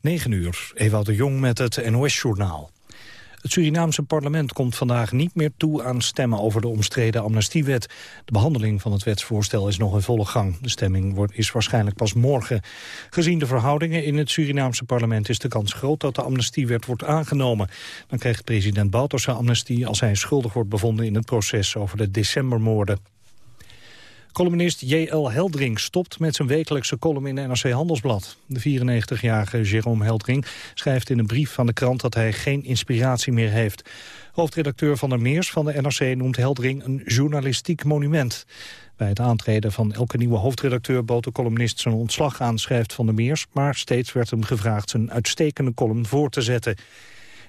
9 uur, Ewout de Jong met het NOS-journaal. Het Surinaamse parlement komt vandaag niet meer toe aan stemmen over de omstreden amnestiewet. De behandeling van het wetsvoorstel is nog in volle gang. De stemming wordt, is waarschijnlijk pas morgen. Gezien de verhoudingen in het Surinaamse parlement is de kans groot dat de amnestiewet wordt aangenomen. Dan krijgt president Bouterse amnestie als hij schuldig wordt bevonden in het proces over de decembermoorden. Columnist J.L. Heldring stopt met zijn wekelijkse column in NRC Handelsblad. De 94-jarige Jérôme Heldring schrijft in een brief van de krant dat hij geen inspiratie meer heeft. Hoofdredacteur Van der Meers van de NRC noemt Heldring een journalistiek monument. Bij het aantreden van elke nieuwe hoofdredacteur bood de columnist zijn ontslag aan, schrijft Van der Meers, maar steeds werd hem gevraagd zijn uitstekende column voor te zetten.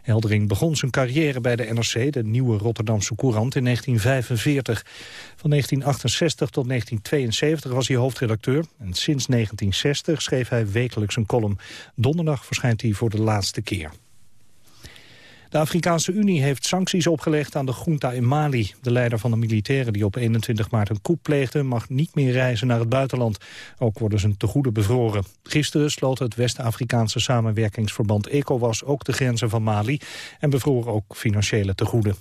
Heldering begon zijn carrière bij de NRC, de nieuwe Rotterdamse Courant, in 1945. Van 1968 tot 1972 was hij hoofdredacteur. En sinds 1960 schreef hij wekelijks een column. Donderdag verschijnt hij voor de laatste keer. De Afrikaanse Unie heeft sancties opgelegd aan de junta in Mali. De leider van de militairen die op 21 maart een coup pleegde... mag niet meer reizen naar het buitenland. Ook worden zijn tegoeden bevroren. Gisteren sloot het West-Afrikaanse samenwerkingsverband ECOWAS... ook de grenzen van Mali en bevroren ook financiële tegoeden.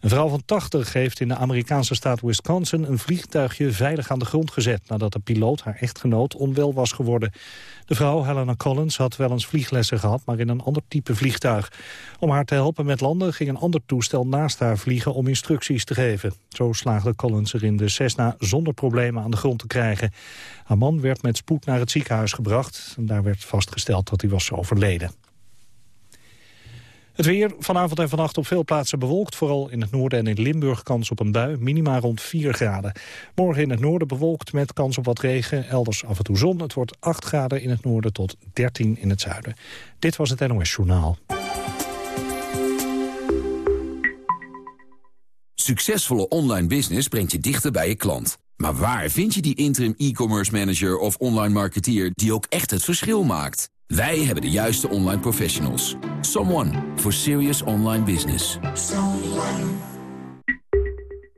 Een vrouw van 80 heeft in de Amerikaanse staat Wisconsin een vliegtuigje veilig aan de grond gezet nadat de piloot, haar echtgenoot, onwel was geworden. De vrouw, Helena Collins, had wel eens vlieglessen gehad, maar in een ander type vliegtuig. Om haar te helpen met landen ging een ander toestel naast haar vliegen om instructies te geven. Zo slaagde Collins erin de Cessna zonder problemen aan de grond te krijgen. Haar man werd met spoed naar het ziekenhuis gebracht en daar werd vastgesteld dat hij was overleden. Het weer vanavond en vannacht op veel plaatsen bewolkt. Vooral in het noorden en in Limburg kans op een bui. Minima rond 4 graden. Morgen in het noorden bewolkt met kans op wat regen. Elders af en toe zon. Het wordt 8 graden in het noorden tot 13 in het zuiden. Dit was het NOS Journaal. Succesvolle online business brengt je dichter bij je klant. Maar waar vind je die interim e-commerce manager of online marketeer... die ook echt het verschil maakt? Wij hebben de juiste online professionals. Someone for serious online business.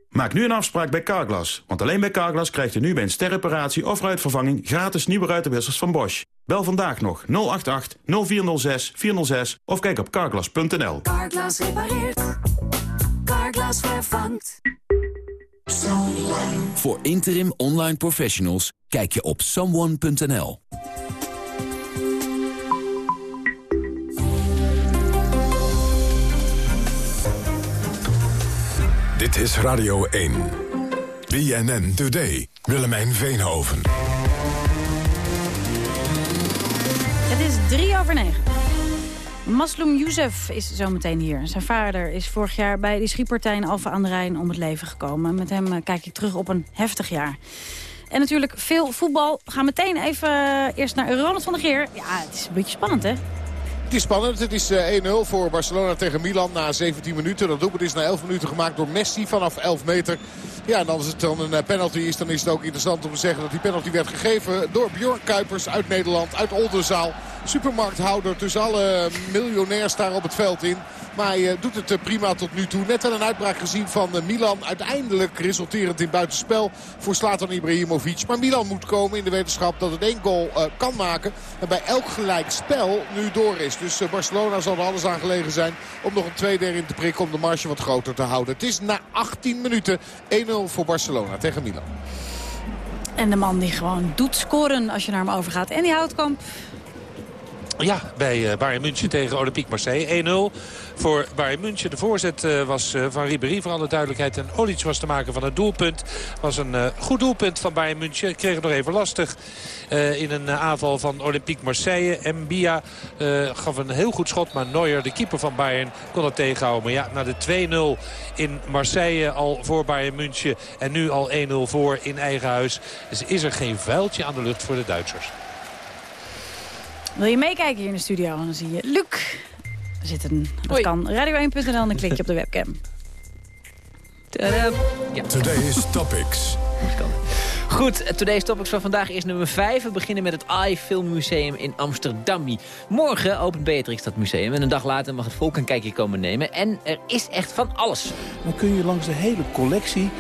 Maak nu een afspraak bij Carglass. Want alleen bij Carglass krijgt u nu bij een sterreparatie of ruitvervanging... gratis nieuwe ruitenwissers van Bosch. Bel vandaag nog 088 0406 406 of kijk op carglass.nl. Carglass repareert. Carglass vervangt. Voor interim online professionals kijk je op someone.nl. Dit is Radio 1. BNN Today. Willemijn Veenhoven. Het is drie over negen. Masloum Youssef is zometeen hier. Zijn vader is vorig jaar bij de schietpartij in Alphen aan de Rijn om het leven gekomen. Met hem eh, kijk ik terug op een heftig jaar. En natuurlijk veel voetbal. We gaan meteen even eh, eerst naar Ronald van der Geer. Ja, het is een beetje spannend, hè? Het is spannend. Het is 1-0 eh, voor Barcelona tegen Milan na 17 minuten. Dat doelpunt is na 11 minuten gemaakt door Messi vanaf 11 meter. Ja, en als het dan een eh, penalty is, dan is het ook interessant om te zeggen dat die penalty werd gegeven door Bjorn Kuipers uit Nederland, uit Oldenzaal. Supermarkthouder tussen alle miljonairs daar op het veld in. Maar hij eh, doet het eh, prima tot nu toe. Net wel een uitbraak gezien van eh, Milan. Uiteindelijk resulterend in buitenspel voor Slatan Ibrahimovic. Maar Milan moet komen in de wetenschap dat het één goal kan maken. En bij elk gelijk spel nu door is. Dus Barcelona zal er alles aan gelegen zijn om nog een tweede erin te prikken. Om de marge wat groter te houden. Het is na 18 minuten 1-0 voor Barcelona tegen Milan. En de man die gewoon doet scoren als je naar hem overgaat. En die Houtkamp ja, bij Bayern München tegen Olympique Marseille. 1-0 voor Bayern München. De voorzet uh, was uh, van Ribéry voor alle duidelijkheid. En Olic was te maken van het doelpunt. was een goed doelpunt van Bayern München. Kreeg het nog even lastig in een aanval van Olympique Marseille. Mbia gaf een heel goed schot. Maar Neuer, de keeper van Bayern, kon het tegenhouden. Maar ja, na de 2-0 in Marseille al voor Bayern München. En nu al 1-0 voor in eigen huis. Dus is er geen vuiltje aan de lucht voor de Duitsers. Wil je meekijken hier in de studio? Dan zie je Luc zitten. Dat kan radio1.nl en dan klik je op de webcam. Ja. Today's Topics. Goed, Today's Topics van vandaag is nummer 5. We beginnen met het AI Film Museum in Amsterdam. Morgen opent Beatrix dat museum. En een dag later mag het volk een kijkje komen nemen. En er is echt van alles. Dan kun je langs de hele collectie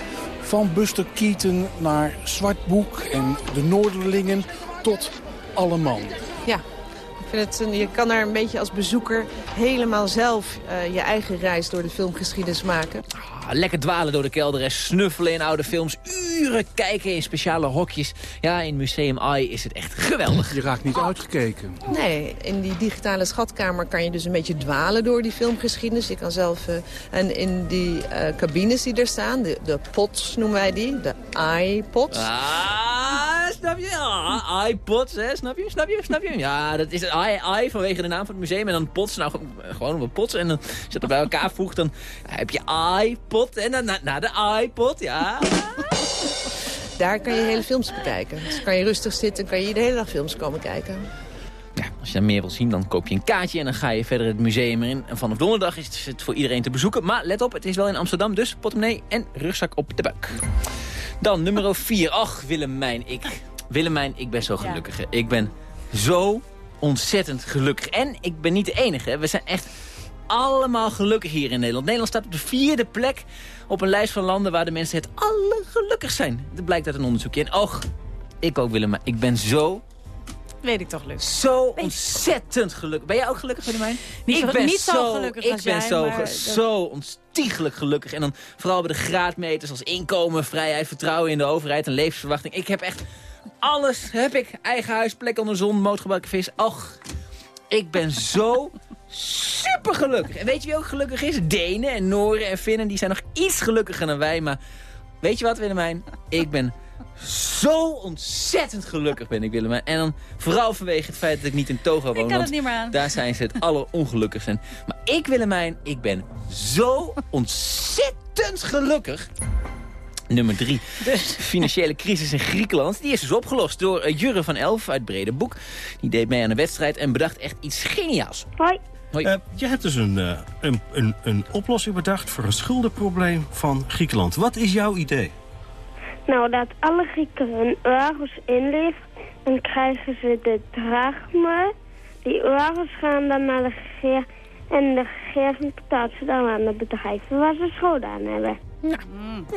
van Buster Keaton naar Zwart Boek en de Noorderlingen tot alle man. Ja, je kan daar een beetje als bezoeker helemaal zelf eh, je eigen reis door de filmgeschiedenis maken. Ah, lekker dwalen door de kelder en snuffelen in oude films. Uren kijken in speciale hokjes. Ja, in Museum Eye is het echt geweldig. Je raakt niet uitgekeken. Nee, in die digitale schatkamer kan je dus een beetje dwalen door die filmgeschiedenis. Je kan zelf, eh, en in die eh, cabines die er staan, de, de pots noemen wij die, de iPods. Ah, snap je? Ah, iPods, hè? Snap je? Snap je? Snap je? Ja, dat is het i, i vanwege de naam van het museum. En dan pots, nou gewoon wat pots. En dan als je dat bij elkaar voegt, dan heb je iPod. En dan na, na de iPod, ja. Daar kan je hele films bekijken. Dus kan je rustig zitten en kan je de hele dag films komen kijken. Ja, als je daar meer wil zien, dan koop je een kaartje en dan ga je verder het museum in. En vanaf donderdag is het voor iedereen te bezoeken. Maar let op, het is wel in Amsterdam, dus portemonnee en rugzak op de buik. Dan nummer 4. Ach, Willemijn, ik... Willemijn, ik ben zo gelukkig. Ik ben zo ontzettend gelukkig. En ik ben niet de enige. We zijn echt allemaal gelukkig hier in Nederland. Nederland staat op de vierde plek op een lijst van landen... waar de mensen het allergelukkig zijn. Dat blijkt uit een onderzoekje. En och, ik ook Willemijn. Ik ben zo Weet ik toch, Luc. zo ontzettend gelukkig. Ben jij ook gelukkig, Willemijn? Niet zo- ik ben niet zo gelukkig ik ben jij, zo, maar zo gelukkig. En dan vooral bij de graadmeters als inkomen, vrijheid, vertrouwen in de overheid en levensverwachting. Ik heb echt alles. Heb ik. Eigen huis, plek onder de zon, motorgebruiken vis. Och, ik ben zo super gelukkig. En weet je wie ook gelukkig is? Denen en Noren en Finnen, die zijn nog iets gelukkiger dan wij. Maar weet je wat, Willemijn? Ik ben zo ontzettend gelukkig ben ik, Willemijn. En dan vooral vanwege het feit dat ik niet in Togo woon. kan want het niet meer aan. Daar zijn ze het allerongelukkigst. in. Maar ik, Willemijn, ik ben zo ontzettend gelukkig. Nummer drie. De financiële crisis in Griekenland. Die is dus opgelost door eh, Jurre van Elf uit Brede Boek. Die deed mee aan de wedstrijd en bedacht echt iets geniaals. Hoi. Hoi. Eh, je hebt dus een, eh, een, een, een oplossing bedacht voor een schuldenprobleem van Griekenland. Wat is jouw idee? Nou, dat alle Grieken hun euro's inleveren, dan krijgen ze de drachme. Die euro's gaan dan naar de regering en de regering betaalt ze dan aan de bedrijven waar ze schulden aan hebben.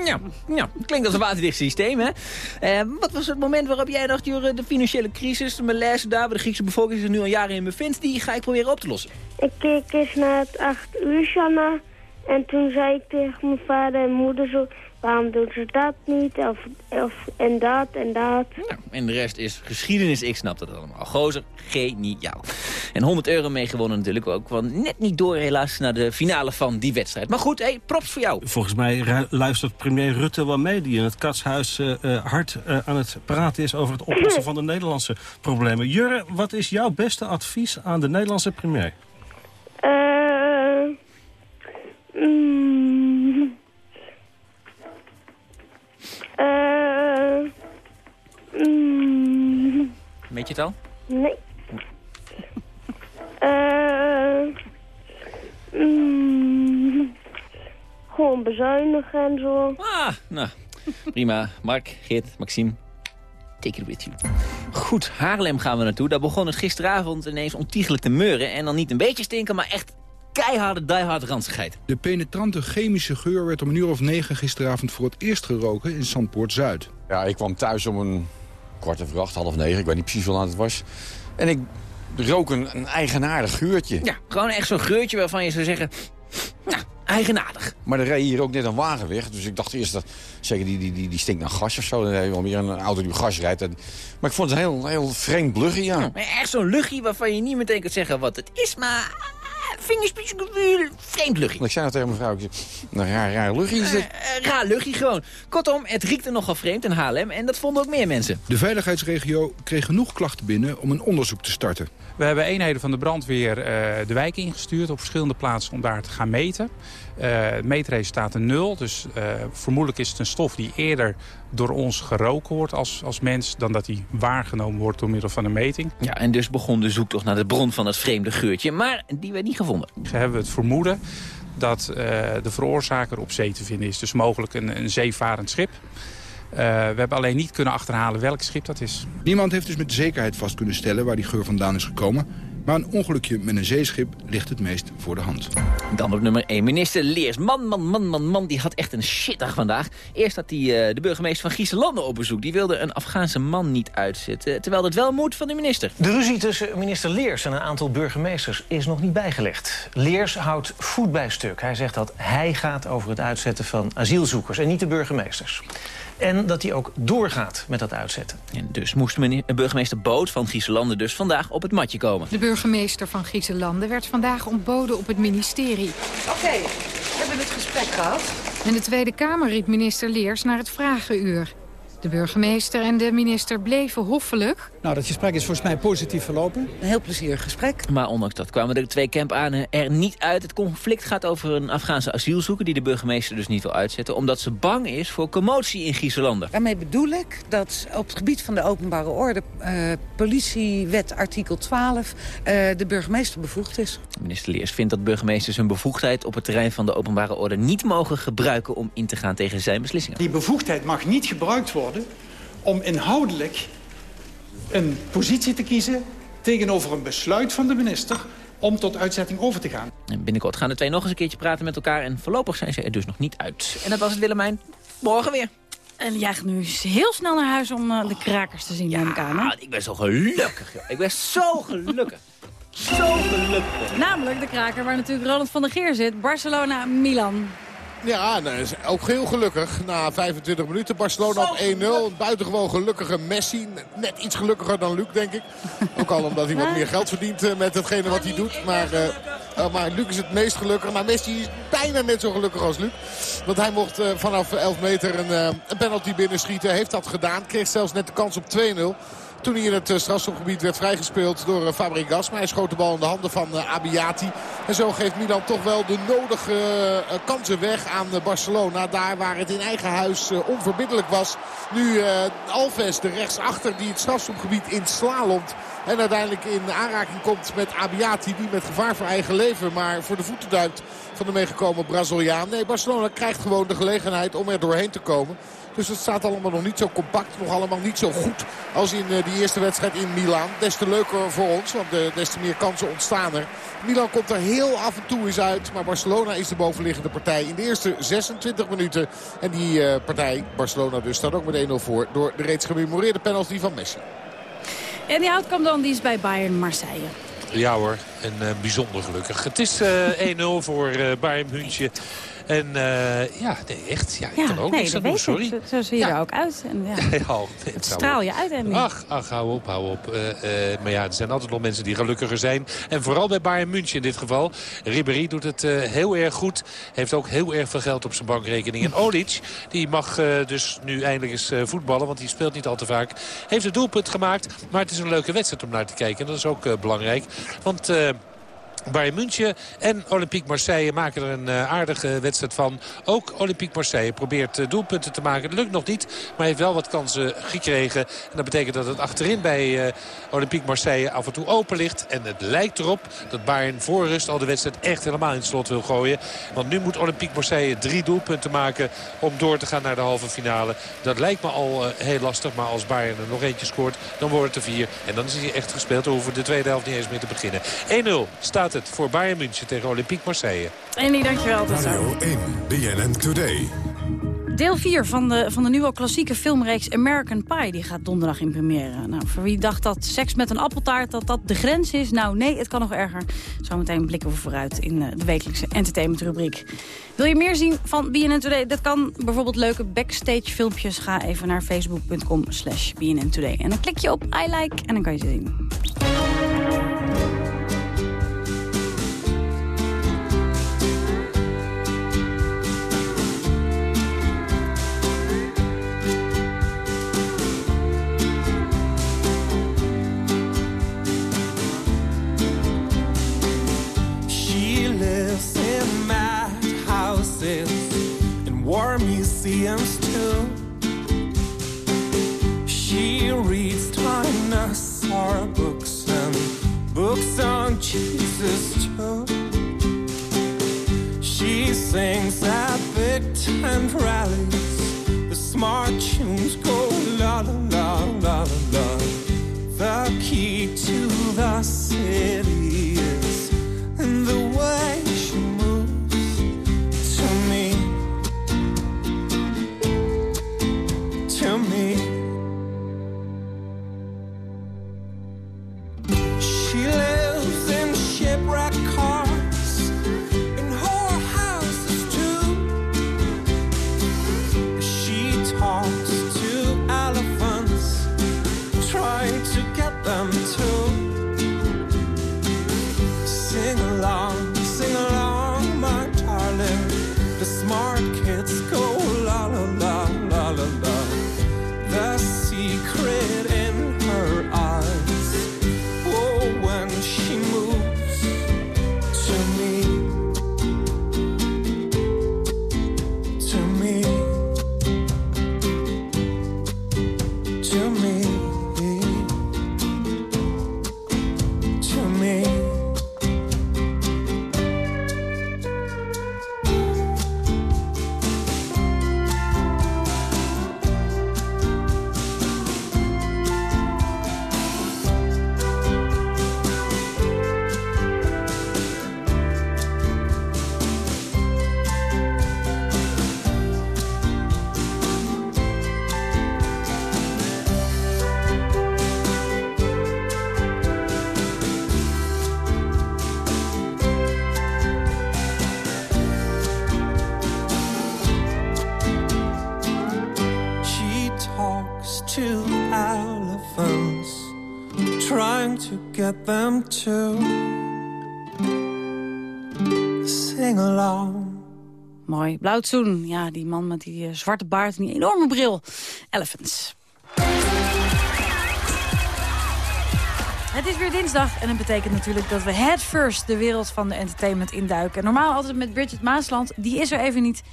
Ja, ja, klinkt als een waterdicht systeem, hè? Eh, wat was het moment waarop jij dacht, Jurre, de financiële crisis, de malaise daar, waar de Griekse bevolking zich nu al jaren in bevindt, die ga ik proberen op te lossen? Ik keek eens naar het 8 uur journaal en toen zei ik tegen mijn vader en moeder zo... waarom doen ze dat niet of, of en dat en dat. Nou, en de rest is geschiedenis, ik snap dat allemaal. Gozer, geniaal. En 100 euro meegewonnen natuurlijk ook, want net niet door helaas naar de finale van die wedstrijd. Maar goed, hey, props voor jou. Volgens mij luistert premier Rutte wel mee... die in het katshuis eh, eh, hard eh, aan het praten is... over het oplossen van de Nederlandse problemen. Jurre, wat is jouw beste advies aan de Nederlandse premier? Eh... mm, Weet je het al? nee. Mm, gewoon bezuinigen en zo. Ah, nou, prima. Mark, Geert, Maxime, take it with you. Goed, Haarlem gaan we naartoe. Daar begon het gisteravond ineens ontiegelijk te meuren. En dan niet een beetje stinken, maar echt keiharde, diehard ranzigheid. De penetrante chemische geur werd om een uur of negen gisteravond voor het eerst geroken in Zandpoort Zuid. Ja, ik kwam thuis om een kwart over acht, half negen. Ik weet niet precies hoe laat het was. En ik rook een, een eigenaardig geurtje. Ja, gewoon echt zo'n geurtje waarvan je zou zeggen... Nou, eigenaardig. Maar er reed hier ook net een wagen weg. Dus ik dacht eerst dat zeker die, die, die, die stinkt naar gas of zo. Dan heb je wel meer een auto die op gas rijdt. En- Maar ik vond het een heel, heel vreemd blugge, ja. Maar Echt zo'n luchtje waarvan je niet meteen kunt zeggen wat het is, maar... Vingerspitsengevoel, vreemd luchtje. Ik zei nou tegen mijn vrouw, ik zeg, nou raar, raar luchtje is dit. Eh, raar luchtje gewoon. Kortom, het riekte nogal vreemd in Haarlem en dat vonden ook meer mensen. De veiligheidsregio kreeg genoeg klachten binnen om een onderzoek te starten. We hebben eenheden van de brandweer eh, de wijk ingestuurd op verschillende plaatsen om daar te gaan meten. Eh het meetresultaten nul, dus eh, vermoedelijk is het een stof die eerder door ons geroken wordt als, als mens... dan dat die waargenomen wordt door middel van een meting. Ja, en dus begon de zoektocht naar de bron van het vreemde geurtje, maar die werd niet gevonden. Ze hebben het vermoeden dat eh, de veroorzaker op zee te vinden is. Dus mogelijk een, een zeevarend schip. Eh, we hebben alleen niet kunnen achterhalen welk schip dat is. Niemand heeft dus met zekerheid vast kunnen stellen waar die geur vandaan is gekomen. Maar een ongelukje met een zeeschip ligt het meest voor de hand. Dan op nummer 1, minister Leers. Man, man, man, man, man, die had echt een shitdag vandaag. Eerst had hij uh, de burgemeester van Griezenlanden op bezoek. Die wilde een Afghaanse man niet uitzetten, terwijl dat wel moet van de minister. De ruzie tussen minister Leers en een aantal burgemeesters is nog niet bijgelegd. Leers houdt voet bij stuk. Hij zegt dat hij gaat over het uitzetten van asielzoekers en niet de burgemeesters. En dat hij ook doorgaat met dat uitzetten. En dus moest burgemeester Boot van Griezenlanden dus vandaag op het matje komen. De burgemeester van Griezenlanden werd vandaag ontboden op het ministerie. Oké, we hebben het gesprek gehad. En de Tweede Kamer riep minister Leers naar het vragenuur. De burgemeester en de minister bleven hoffelijk. Nou, dat gesprek is volgens mij positief verlopen. Een heel plezierig gesprek. Maar ondanks dat kwamen de twee campanen er niet uit. Het conflict gaat over een Afghaanse asielzoeker... die de burgemeester dus niet wil uitzetten... omdat ze bang is voor commotie in Griezenlanden. Daarmee bedoel ik dat op het gebied van de openbare orde... Uh, politiewet artikel 12 uh, de burgemeester bevoegd is. Minister Leers vindt dat burgemeesters hun bevoegdheid... op het terrein van de openbare orde niet mogen gebruiken... om in te gaan tegen zijn beslissingen. Die bevoegdheid mag niet gebruikt worden om inhoudelijk een positie te kiezen tegenover een besluit van de minister om tot uitzetting over te gaan. En binnenkort gaan de twee nog eens een keertje praten met elkaar... en voorlopig zijn ze er dus nog niet uit. En dat was het Willemijn. Morgen weer. En jij gaat nu heel snel naar huis om uh, de krakers te zien, ja, elkaar. ik ben zo gelukkig, joh. Ik ben zo gelukkig. zo gelukkig. Namelijk de kraker waar natuurlijk Ronald van der Geer zit. Barcelona-Milan. Ja, nou, ook heel gelukkig. Na 25 minuten Barcelona op 1-0. Een buitengewoon gelukkige Messi. Net iets gelukkiger dan Luc, denk ik. Ook al omdat hij wat meer geld verdient eh, met hetgene wat hij doet. Maar, uh, maar Luc is het meest gelukkig. Maar Messi is bijna net zo gelukkig als Luc. Want hij mocht uh, vanaf 11 meter een, een penalty binnenschieten. Heeft dat gedaan. Kreeg zelfs net de kans op 2-0 toen hij in het strafschopgebied werd vrijgespeeld door Fabregas. Maar hij schoot de bal in de handen van Abiati. En zo geeft Milan toch wel de nodige kansen weg aan Barcelona. Daar waar het in eigen huis onverbiddelijk was. Nu Alves, de rechtsachter die het strafschopgebied in slalomt. En uiteindelijk in aanraking komt met Abiati. Die met gevaar voor eigen leven maar voor de voeten duikt van de meegekomen Braziliaan. Nee, Barcelona krijgt gewoon de gelegenheid om er doorheen te komen. Dus het staat allemaal nog niet zo compact. Nog allemaal niet zo goed als in die eerste wedstrijd in Milaan. Des te leuker voor ons, want des te meer kansen ontstaan er. Milan komt er heel af en toe eens uit. Maar Barcelona is de bovenliggende partij in de eerste 26 minuten. En die uh, partij, Barcelona dus, staat ook met 1-0 voor... door de reeds gememoreerde penalty van Messi. En die outcome dan, die is bij Bayern Marseille. Ja hoor, en uh, bijzonder gelukkig. Het is uh, 1-0 voor Bayern München. En uh, ja, nee, echt. Ja, ik ja, kan ook nee, niks aan doen, sorry. Zo, zo, zie je er ook uit. En, ja. ja, oh, het straal je uit, Andy. Ach, ach, hou op, hou op. Uh, uh, maar ja, er zijn altijd nog mensen die gelukkiger zijn. En vooral bij Bayern München in dit geval. Ribéry doet het heel erg goed. Heeft ook heel erg veel geld op zijn bankrekening. En Olic, die mag dus nu eindelijk eens voetballen. Want die speelt niet al te vaak. Heeft het doelpunt gemaakt. Maar het is een leuke wedstrijd om naar te kijken. En dat is ook belangrijk. Want... Bayern München en Olympique Marseille maken er een uh, aardige wedstrijd van. Ook Olympique Marseille probeert uh, doelpunten te maken. Het lukt nog niet, maar heeft wel wat kansen gekregen. En dat betekent dat het achterin bij uh, Olympique Marseille af en toe open ligt. En het lijkt erop dat Bayern voor rust al de wedstrijd echt helemaal in het slot wil gooien. Want nu moet Olympique Marseille drie doelpunten maken om door te gaan naar de halve finale. Dat lijkt me al heel lastig, maar als Bayern er nog eentje scoort, dan wordt het er vier. En dan is hij echt gespeeld. Dan hoeven we de tweede helft niet eens meer te beginnen. 1-0 staat het voor Bayern München tegen Olympique Marseille. En die dankjewel. Tot Radio 1, BNN Today. Deel 4 van de, van de nieuwe klassieke filmreeks American Pie... die gaat donderdag in première. Nou, voor wie dacht dat seks met een appeltaart dat dat de grens is... nou nee, het kan nog erger. Zometeen blikken we vooruit in eh, de wekelijkse entertainmentrubriek. Wil je meer zien van BNN Today? Dat kan bijvoorbeeld leuke backstage filmpjes. Ga even naar facebook.com slash BNN Today. En dan klik je op I like en dan kan je ze zien. Too. She reads dinosaur books and books on Jesus too. She sings at big tent rallies. The smart tunes go la la la la la. The key to the city She Blauwtsoen. Ja, die man met die eh, zwarte baard en die enorme bril. Elephants. Het is weer dinsdag en dat betekent natuurlijk dat we head first de wereld van de entertainment induiken. Normaal altijd met Bridget Maasland, die is er even niet.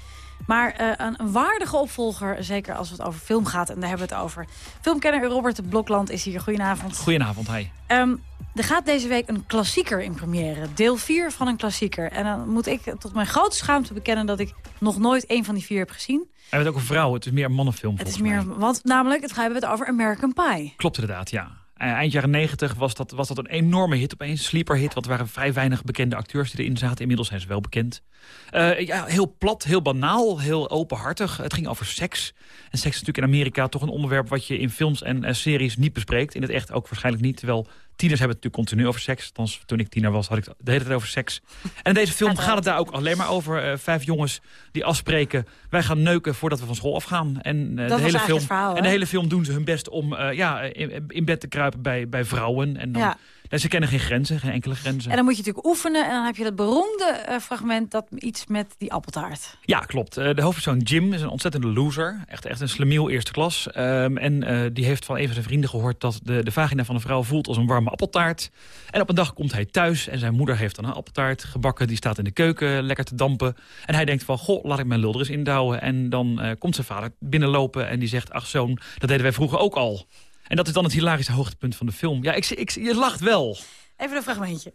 Maar eh, een, een waardige opvolger, zeker als het over film gaat. En daar hebben we het over. Filmkenner Robert Blokland is hier. Goedenavond. Goedenavond, hi. Ehm, er gaat deze week een klassieker in première. Deel 4 van een klassieker. En dan moet ik tot mijn grote schaamte bekennen... dat ik nog nooit een van die vier heb gezien. En het ook een vrouw, het is meer een mannenfilm Het is volgens mij. meer, want namelijk, het gaan we het over American Pie. Klopt inderdaad, ja. Eh, Eind jaren negentig was dat, was dat een enorme hit opeens. Sleeper hit, want er waren vrij weinig bekende acteurs die erin zaten. Inmiddels zijn ze wel bekend. Eh, ja, heel plat, heel banaal, heel openhartig. Het ging over seks. En seks is natuurlijk in Amerika toch een onderwerp... wat je in films en eh, series niet bespreekt. In het echt ook waarschijnlijk niet. Terwijl tieners hebben het natuurlijk continu over seks. Althans, toen ik tiener was, had ik het de hele tijd over seks. En in deze film gaat het daar ook alleen maar over. Eh, vijf jongens die afspreken... wij gaan neuken voordat we van school afgaan. En, eh, de, hele film, verhaal, en de hele film doen ze hun best om eh, ja, in, in bed te kruipen bij, bij vrouwen. En dan, Ja. En ze kennen geen grenzen, geen enkele grenzen. En dan moet je natuurlijk oefenen. En dan heb je dat beroemde eh, fragment, dat iets met die appeltaart. Ja, klopt. Eh, de hoofdpersoon Jim is een ontzettende loser. Echt, echt een slemiel eerste klas. Ehm, en eh, die heeft van een van zijn vrienden gehoord... dat de, de vagina van een vrouw voelt als een warme appeltaart. En op een dag komt hij thuis en zijn moeder heeft dan een appeltaart gebakken. Die staat in de keuken lekker te dampen. En hij denkt van, goh, laat ik mijn lul er eens indouwen. En dan komt zijn vader binnenlopen en die zegt... ach zoon, dat deden wij vroeger ook al. En dat is dan het hilarische hoogtepunt van de film. Ja, ik, ik, je lacht wel. Even een fragmentje.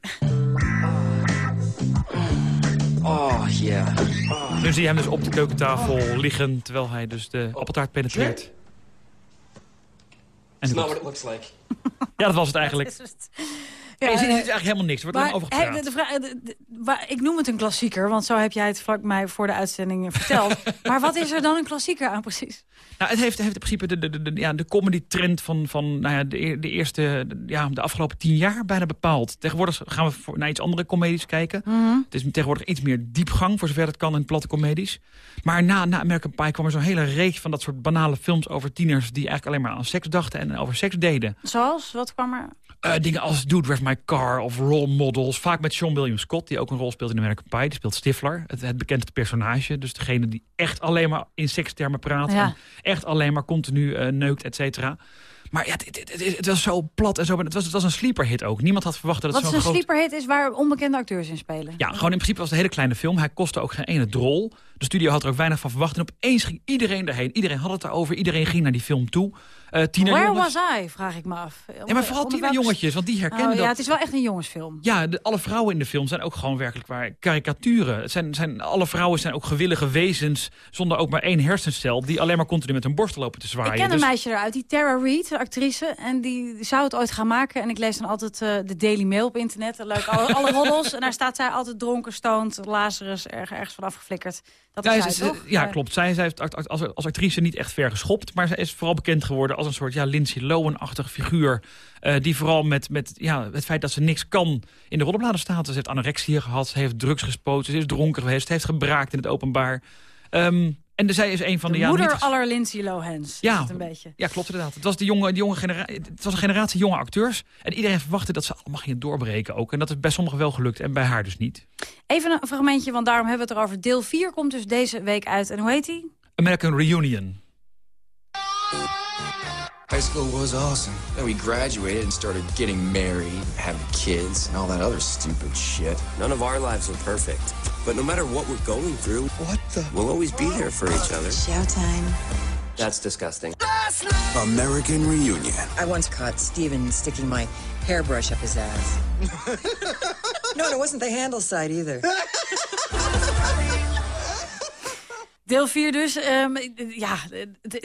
Oh, ja. Nu zie je hem dus op de keukentafel liggen... terwijl hij dus de appeltaart penetreert. En It's not what it looks like. Ja, dat was het eigenlijk. Ja, ziet, eh, het is eigenlijk helemaal niks. Er wordt Maar over gepraat. de, vraag- de- de- waar- ik noem het een klassieker, want zo heb jij het vlak mij voor de uitzending verteld. maar wat is er dan een klassieker aan precies? Nou, het heeft, heeft in principe de, de, de, ja, de comedy-trend van, van nou ja, de, eer- de eerste, de- ja, de afgelopen tien jaar bijna bepaald. Tegenwoordig gaan we voor, naar iets andere comedies kijken. Mhm. Het is tegenwoordig iets meer diepgang, voor zover het kan in platte comedies. Maar na, na American Pie kwam er zo'n hele reeks van dat soort banale films over tieners... die eigenlijk alleen maar aan seks dachten en over seks deden. Zoals? Wat kwam er? Eh, dingen als Dude, Where's My Car of Role Models. Vaak met Sean William Scott, die ook een rol speelt in American Pie. Die speelt Stifler, het, het bekendste personage. Dus degene die echt alleen maar in sekstermen praat. Ja. En echt alleen maar continu eh, neukt, et cetera. Maar ja, het, het, was zo plat en zo. Het was, het was een sleeper hit ook. Niemand had verwacht dat het Wat zo'n is een groot... sleeperhit is waar onbekende acteurs in spelen. Ja, gewoon in principe was het een hele kleine film. Hij kostte ook geen ene drol. De studio had er ook weinig van verwacht. En opeens ging iedereen erheen. Iedereen had het erover. Iedereen ging naar die film toe. Eh Where was I, vraag ik me af. Ja, maar vooral tienerjongetjes, want die herkennen oh, Ja, dat. het is wel echt een jongensfilm. Ja, de, alle vrouwen in de film zijn ook gewoon werkelijk waar karikaturen. Het zijn, zijn, alle vrouwen zijn ook gewillige wezens zonder ook maar één hersencel... die alleen maar continu met hun borsten lopen te zwaaien. Ik ken een Dus- meisje eruit, die Tara Reid, Nederlandse actrice. En die zou het ooit gaan maken. En ik lees dan altijd eh, de Daily Mail op internet. Leuk, alle, alle roddels. En daar staat zij altijd dronken, stoned, Lazarus, erg, ergens van afgeflikkerd. Dat Ja, zij, ja, klopt. Zij, zij heeft als, als actrice niet echt ver geschopt. Maar zij is vooral bekend geworden als een soort ja, Lindsay Lohan-achtig figuur. eh, die vooral met, met ja, het feit dat ze niks kan in de roddelbladen staat. Ze heeft anorexia gehad, ze heeft drugs gespoten, ze is dronken geweest. Ze heeft gebraakt in het openbaar. Ehm, en zij is een van de... de moeder niet- aller Lindsay Lohans. Ja. Het een beetje. Ja, klopt inderdaad. Het was, de jonge, de jonge genera het was een generatie jonge acteurs. En iedereen verwachtte dat ze allemaal gingen doorbreken ook. En dat is bij sommigen wel gelukt en bij haar dus niet. Even een fragmentje, want daarom hebben we het erover. Deel 4 komt dus deze week uit. En hoe heet die? American Reunion. High school was awesome. Then we graduated and started getting married, having kids, and all that other stupid shit. None of our lives are perfect. But no matter what we're going through, what the? We'll always be there for each other. Showtime. That's disgusting. American Reunion. I once caught Steven sticking my hairbrush up his ass. no, and it wasn't the handle side either. Deel 4 dus. ehm, ja,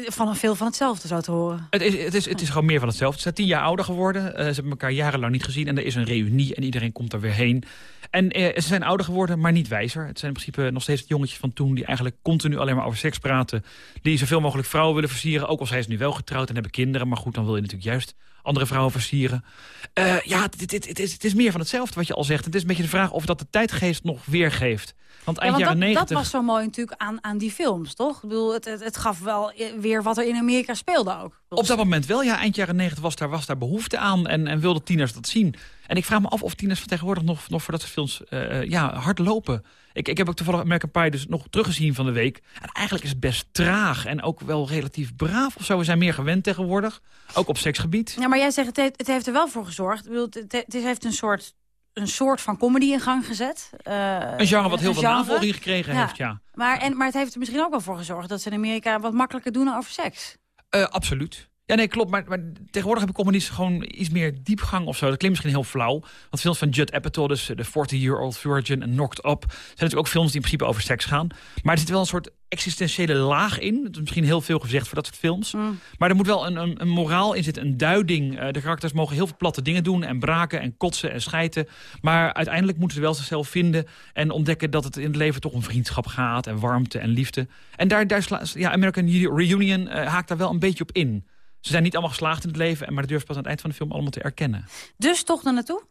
van veel van hetzelfde zo te horen. Het is, het, is, het is gewoon meer van hetzelfde. Ze zijn tien jaar ouder geworden. Eh, ze hebben elkaar jarenlang niet gezien. En er is een reunie en iedereen komt er weer heen. En eh, ze zijn ouder geworden, maar niet wijzer. Het zijn in principe nog steeds het jongetje van toen... die eigenlijk continu alleen maar over seks praten. Die zoveel mogelijk vrouwen willen versieren. Ook al zijn ze nu wel getrouwd en hebben kinderen. Maar goed, dan wil je natuurlijk juist andere vrouwen versieren. Eh, ja, het, is, het is meer van hetzelfde wat je al zegt. Het is een beetje de vraag of dat de tijdgeest nog weergeeft. Want Ja, eind want jaren dat, dat 90... was zo mooi natuurlijk aan, aan die films, toch? Ik bedoel, het, het, het gaf wel weer wat er in Amerika speelde ook. Op dat moment wel, ja. Eind jaren 90 was daar, was daar behoefte aan en, en wilden tieners dat zien. En ik vraag me af of tieners van tegenwoordig nog, nog voor dat soort films eh, ja, hard lopen. Ik, ik heb ook toevallig American Pie dus nog teruggezien van de week. En eigenlijk is het best traag en ook wel relatief braaf of zo. We zijn meer gewend tegenwoordig, ook op seksgebied. Ja, maar jij zegt, het heeft, het heeft er wel voor gezorgd. Ik bedoel, het, het, heeft een soort, een soort van comedy in gang gezet. Eh, Een genre wat heel veel navolging gekregen heeft, ja. Maar, en, maar het heeft er misschien ook wel voor gezorgd... dat ze in Amerika wat makkelijker doen over seks. Eh, absoluut. Ja, nee, klopt. Maar, maar tegenwoordig hebben comedies gewoon iets meer diepgang of zo. Dat klinkt misschien heel flauw. Want films van Judd Apatow, dus de 40-Year-Old Virgin en Knocked Up... zijn natuurlijk ook films die in principe over seks gaan. Maar er zit wel een soort existentiële laag in. Dat is misschien heel veel gezegd voor dat soort films. Maar er moet wel een, een, een moraal in zitten, een duiding. Eh, de karakters mogen heel veel platte dingen doen en braken en kotsen en schijten. Maar uiteindelijk moeten ze wel zichzelf vinden... en ontdekken dat het in het leven toch om vriendschap gaat... en warmte en liefde. En daar, daar ja, American Reunion eh, haakt daar wel een beetje op in. Ze zijn niet allemaal geslaagd in het leven... en maar dat durf je pas aan het eind van de film allemaal te erkennen. Dus toch er naartoe?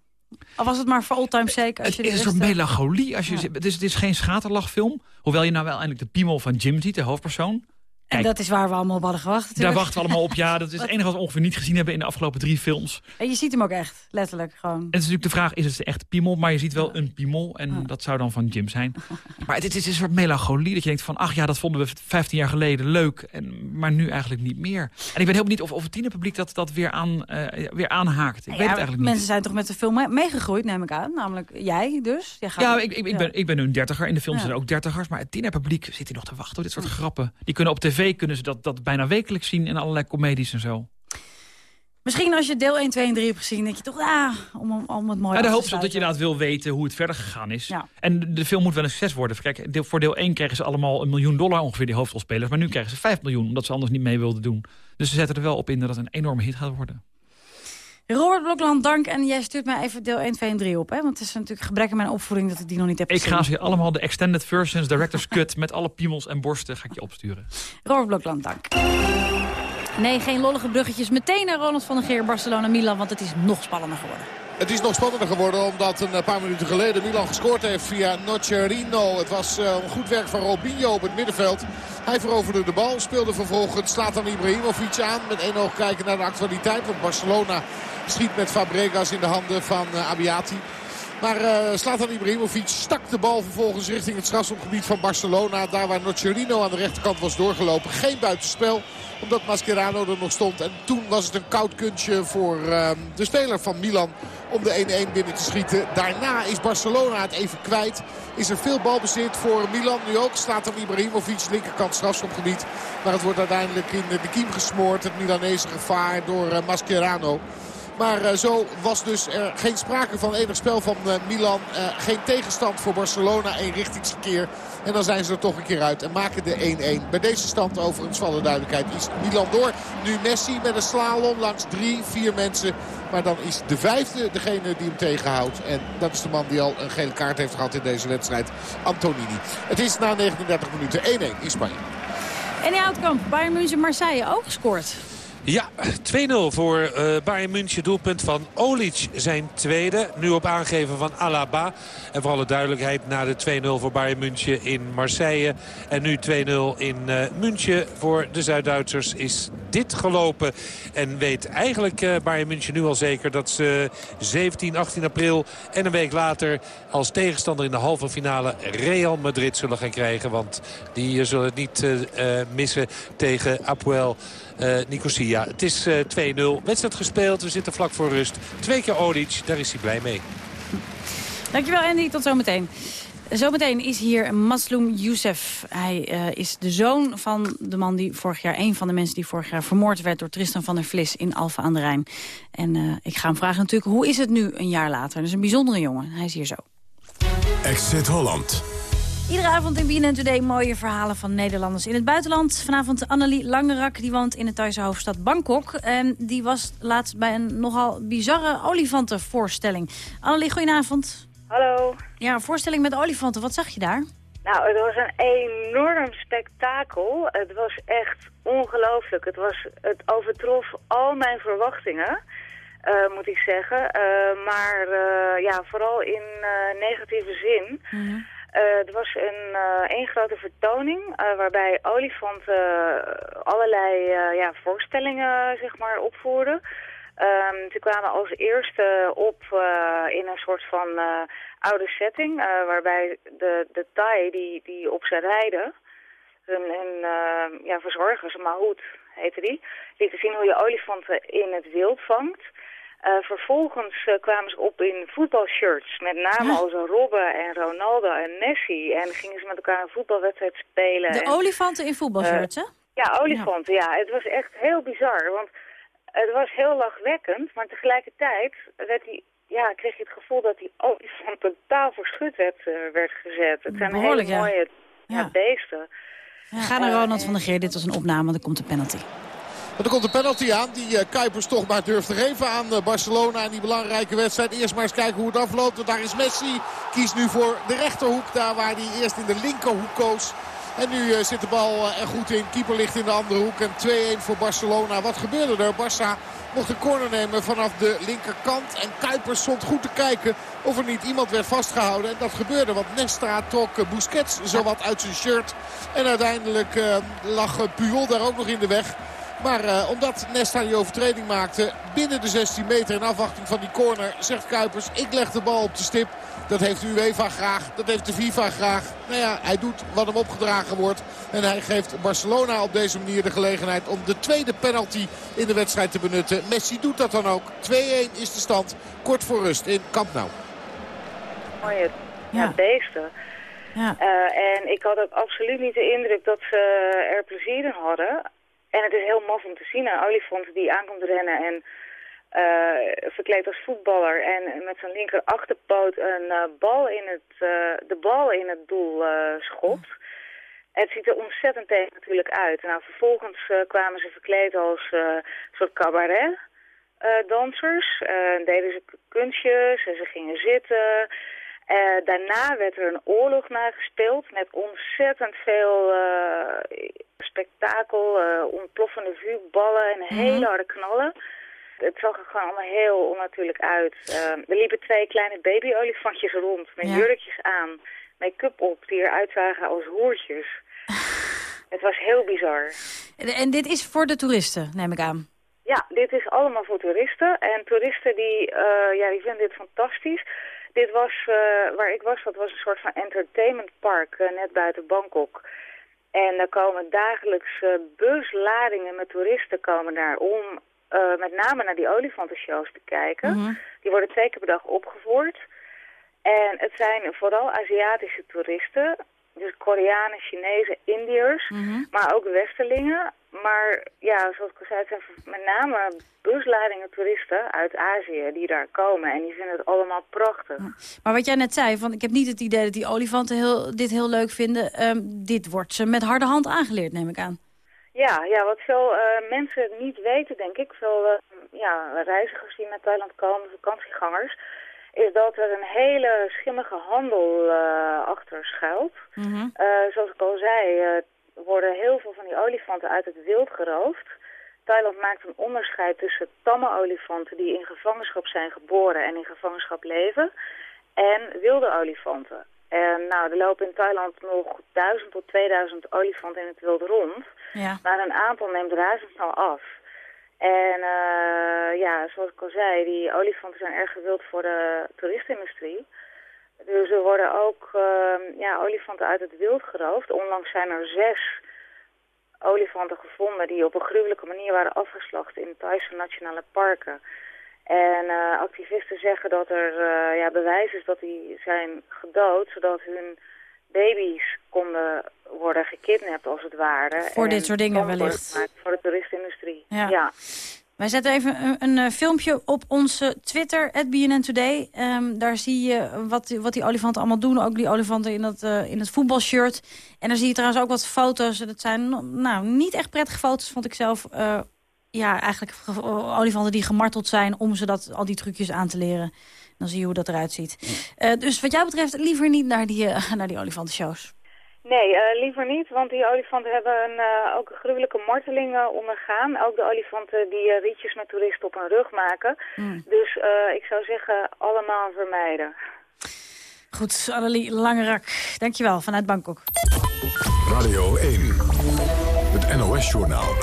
Of was het maar voor all time? Als je Het is een soort eh, melancholie. Als je, het, is, het is geen schaterlachfilm. Hoewel je nou wel eindelijk de piemel van Jim ziet, de hoofdpersoon. En dat is waar we allemaal op hadden gewacht Daar natuurlijk. wachten we allemaal op. Ja, dat is het enige wat we ongeveer niet gezien hebben in de afgelopen drie films. En je ziet hem ook echt, letterlijk gewoon. En het is natuurlijk de vraag, is het de echte piemel? Maar je ziet wel een piemel en dat zou dan van Jim zijn. Maar het, is- het is een soort melancholie dat je denkt van... ach ja, dat vonden we 15 jaar geleden leuk, en, maar nu eigenlijk niet meer. En ik ben heel benieuwd of, of het tienerpubliek dat, dat weer, aan, eh, weer aanhaakt. Ik weet het eigenlijk niet. Mensen zijn toch met de film mee- meegegroeid, neem ik aan. Namelijk jij dus. Jij gaat- Ja, ik, ik, ben, ik ben nu een dertiger. In de films Ja. zijn er ook dertigers. Maar het tienerpubliek zit hier nog te wachten op dit soort grappen. Die kunnen op tv kunnen ze dat, dat bijna wekelijks zien in allerlei comedies en zo. Misschien als je deel 1, 2 en 3 hebt gezien, denk je toch, ah, om, om, om het mooi Ja, de hoop is dat je inderdaad wil weten hoe het verder gegaan is. Ja. En de film moet wel een succes worden. Kijk, deel- voor deel 1 kregen ze allemaal een miljoen dollar ongeveer, die hoofdrolspelers. Maar nu krijgen ze 5 miljoen, omdat ze anders niet mee wilden doen. Dus ze zetten er wel op in dat het een enorme hit gaat worden. Robert Blokland, dank. En jij stuurt mij even deel 1, 2 en 3 op. Hè? Want het is natuurlijk gebrek aan mijn opvoeding dat ik die nog niet heb Ik gezien. ga ze allemaal de extended versions, director's cut... met alle piemels en borsten ga ik je opsturen. Robert Blokland, dank. Nee, geen lollige bruggetjes. Meteen naar Ronald van der Geer, Barcelona, Milan. Want het is nog spannender geworden. Het is nog spannender geworden omdat een paar minuten geleden Milan gescoord heeft via Nocerino. Het was eh, een goed werk van Robinho op het middenveld. Hij veroverde de bal, speelde vervolgens Slatan Ibrahimovic aan. Met één oog kijken naar de actualiteit. Want Barcelona schiet met Fabregas in de handen van eh, Abiati. Maar Slatan Ibrahimovic stak de bal vervolgens richting het strafschopgebied van Barcelona. Daar waar Nocerino aan de rechterkant was doorgelopen. Geen buitenspel omdat Mascherano er nog stond. En toen was het een koud kunstje voor eh, de speler van Milan om de 1-1 binnen te schieten. Daarna is Barcelona het even kwijt. Is er veel balbezit voor Milan nu ook. Staat Ibrahimovic linkerkant strafschopgebied. Maar het wordt uiteindelijk in de kiem gesmoord. Het Milanese gevaar door eh, Mascherano. Maar eh, zo was dus er geen sprake van enig spel van eh, Milan. Eh, geen tegenstand voor Barcelona. richtingsverkeer. En dan zijn ze er toch een keer uit en maken de 1-1. Bij deze stand overigens van de duidelijkheid is Milan door. Nu Messi met een slalom langs drie, vier mensen. Maar dan is de vijfde degene die hem tegenhoudt. En dat is de man die al een gele kaart heeft gehad in deze wedstrijd. Antonini. Het is na 39 minuten 1-1 in Spanje. En die Houtkamp, Bayern München, Marseille ook gescoord. Ja, 2-0 voor uh, Bayern München. Doelpunt van Olic zijn tweede. Nu op aangeven van Alaba. En voor alle duidelijkheid na de 2-0 voor Bayern München in Marseille. En nu 2-0 in uh, München voor de Zuid-Duitsers is dit gelopen. En weet eigenlijk uh, Bayern München nu al zeker dat ze 17, 18 april en een week later als tegenstander in de halve finale Real Madrid zullen gaan krijgen. Want die zullen het niet missen tegen Apoel uh, Nicosia. Het is uh, 2-0. Wedstrijd gespeeld. We zitten vlak voor rust. Twee keer Olic. Daar is hij blij mee. Dankjewel Andy. Tot zometeen. Zometeen is hier Maslum Youssef. Hij uh, is de zoon van de man die vorig jaar... een van de mensen die vorig jaar vermoord werd... door Tristan van der Vlis in Alphen aan de Rijn. En uh, ik ga hem vragen natuurlijk, hoe is het nu een jaar later? Dat is een bijzondere jongen. Hij is hier zo. Exit Holland. Iedere avond in BNN Today mooie verhalen van Nederlanders in het buitenland. Vanavond Annelie Langerak, die woont in de Thaise hoofdstad Bangkok. En die was laatst bij een nogal bizarre olifantenvoorstelling. Annelie, goedenavond. Hallo. Ja, een voorstelling met olifanten. Wat zag je daar? Nou, het was een enorm spektakel. Het was echt ongelooflijk. Het, was, het overtrof al mijn verwachtingen. Uh, moet ik zeggen. Uh, maar uh, ja, vooral in negatieve zin. Mm -hmm. Uh, er was een één grote vertoning uh, waarbij olifanten allerlei ja, voorstellingen zeg maar, opvoerden. Um, ze kwamen als eerste op in een soort van oude setting waarbij de, de Thai die, die op ze rijden, hun, ja, verzorgers, mahout heette die, lieten zien hoe je olifanten in het wild vangt. Uh, vervolgens uh, kwamen ze op in voetbalshirts. Met name als Robben en Ronaldo en Messi. En gingen ze met elkaar een voetbalwedstrijd spelen. De en, olifanten in voetbalshirts, hè? Uh, ja, olifanten, ja. ja. Het was echt heel bizar. Want het was heel lachwekkend. Maar tegelijkertijd werd die, ja, kreeg je het gevoel dat die olifant totaal voor schut werd, werd gezet. Het zijn Behoorlijk, hele mooie ja. Ja, beesten. Ga naar Ronald van der Geer. Dit was een opname. Er komt een penalty. Er komt een penalty aan die uh, Kuipers toch maar durft te geven aan uh, Barcelona in die belangrijke wedstrijd. Eerst maar eens kijken hoe het afloopt. Want daar is Messi. Kiest nu voor de rechterhoek. Daar waar hij eerst in de linkerhoek koos. En nu uh, zit de bal er goed in. Keeper ligt in de andere hoek. En 2-1 voor Barcelona. Wat gebeurde er? Barça mocht een corner nemen vanaf de linkerkant. En Kuipers stond goed te kijken of er niet iemand werd vastgehouden. En dat gebeurde, want Nestra trok Busquets zowat uit zijn shirt. En uiteindelijk lag Puyol daar ook nog in de weg. Maar uh, omdat Nesta die overtreding maakte binnen de 16 meter in afwachting van die corner... zegt Kuipers, ik leg de bal op de stip. Dat heeft de UEFA graag, dat heeft de FIFA graag. Nou ja, hij doet wat hem opgedragen wordt. En hij geeft Barcelona op deze manier de gelegenheid om de tweede penalty in de wedstrijd te benutten. Messi doet dat dan ook. 2-1 is de stand, kort voor rust in Camp Nou. Mooie ja. beesten. Ja. Uh, en ik had ook absoluut niet de indruk dat ze er plezier in hadden. En het is heel maf om te zien, een olifant die aankomt rennen en uh, verkleed als voetballer en met zijn linker achterpoot een uh, bal in het, uh, de bal in het doel schopt. Het ziet er ontzettend tegen natuurlijk uit. Nou, vervolgens kwamen ze verkleed als soort cabaret. dansers, deden ze kunstjes en ze gingen zitten. Uh, daarna werd er een oorlog nagespeeld met ontzettend veel uh, spektakel, uh, ontploffende vuurballen en hele mm -hmm. harde knallen. Het zag er gewoon allemaal heel onnatuurlijk uit. er liepen twee kleine babyolifantjes rond met ja. jurkjes aan, make-up op, die eruit zagen als hoertjes. Het was heel bizar. En, en dit is voor de toeristen, neem ik aan? Ja, dit is allemaal voor toeristen. En toeristen die, ja, die vinden dit fantastisch. Dit was, uh, waar ik was, dat was een soort van entertainmentpark uh, net buiten Bangkok. En er komen dagelijks uh, busladingen met toeristen komen daar om met name naar die olifantenshows te kijken. Mm -hmm. Die worden twee keer per dag opgevoerd. En het zijn vooral Aziatische toeristen Dus Koreanen, Chinezen, Indiërs, maar ook Westerlingen. Maar ja, zoals ik al zei, het zijn met name busladingen toeristen uit Azië die daar komen. En die vinden het allemaal prachtig. Maar wat jij net zei, van, ik heb niet het idee dat die olifanten heel, dit heel leuk vinden. Ehm, dit wordt ze met harde hand aangeleerd, neem ik aan. Ja, ja wat veel uh, mensen niet weten, denk ik, veel uh, ja, reizigers die naar Thailand komen, vakantiegangers, is dat er een hele schimmige handel uh, achter schuilt. Mm zoals ik al zei, worden heel veel van die olifanten uit het wild geroofd. Thailand maakt een onderscheid tussen tamme olifanten die in gevangenschap zijn geboren en in gevangenschap leven, en wilde olifanten. En nou, er lopen in Thailand nog 1000 tot 2000 olifanten in het wild rond. Ja. Maar een aantal neemt razendsnel af. En uh, ja, zoals ik al zei, die olifanten zijn erg gewild voor de toeristenindustrie. Dus er worden ook uh, ja, olifanten uit het wild geroofd. Onlangs zijn er zes olifanten gevonden die op een gruwelijke manier waren afgeslacht in Thaise nationale parken. En uh, activisten zeggen dat er uh, ja, bewijs is dat die zijn gedood, zodat hun baby's konden worden gekidnapt als het ware. Voor dit soort dingen wellicht. Voor de toeristenindustrie, ja. ja. Wij zetten even een, een, eh, filmpje op onze Twitter, BNN Today. Um, daar zie je wat, wat die olifanten allemaal doen. Ook die olifanten in, dat, uh, in het voetbalshirt. En dan zie je trouwens ook wat foto's. Dat zijn nou, niet echt prettige foto's, vond ik zelf. Uh, ja, eigenlijk olifanten die gemarteld zijn om ze dat, al die trucjes aan te leren. Dan zie je hoe dat eruit ziet. Uh, dus wat jou betreft liever niet naar die, uh, naar die olifantenshows. Nee, uh, liever niet, want die olifanten hebben een, ook een gruwelijke marteling ondergaan. Ook de olifanten die rietjes met toeristen op hun rug maken. Mm. Dus ik zou zeggen, allemaal vermijden. Goed, Annelie Langerak, dankjewel vanuit Bangkok. Radio 1, het NOS-journaal.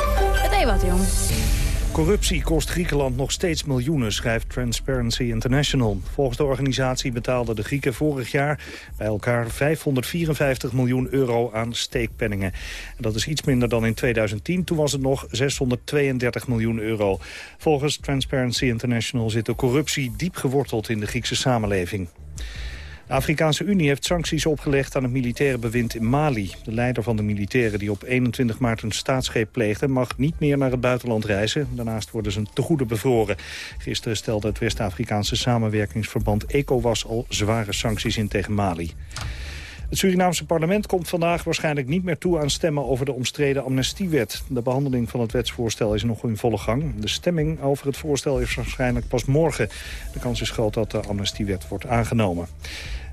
Het Ewout, jong. Corruptie kost Griekenland nog steeds miljoenen, schrijft Transparency International. Volgens de organisatie betaalden de Grieken vorig jaar bij elkaar 554 miljoen euro aan steekpenningen. En dat is iets minder dan in 2010, toen was het nog 632 miljoen euro. Volgens Transparency International zit de corruptie diep geworteld in de Griekse samenleving. De Afrikaanse Unie heeft sancties opgelegd aan het militaire bewind in Mali. De leider van de militairen die op 21 maart een staatsgreep pleegde... mag niet meer naar het buitenland reizen. Daarnaast worden ze tegoeden bevroren. Gisteren stelde het West-Afrikaanse samenwerkingsverband ECOWAS... al zware sancties in tegen Mali. Het Surinaamse parlement komt vandaag waarschijnlijk niet meer toe aan stemmen over de omstreden amnestiewet. De behandeling van het wetsvoorstel is nog in volle gang. De stemming over het voorstel is waarschijnlijk pas morgen. De kans is groot dat de amnestiewet wordt aangenomen.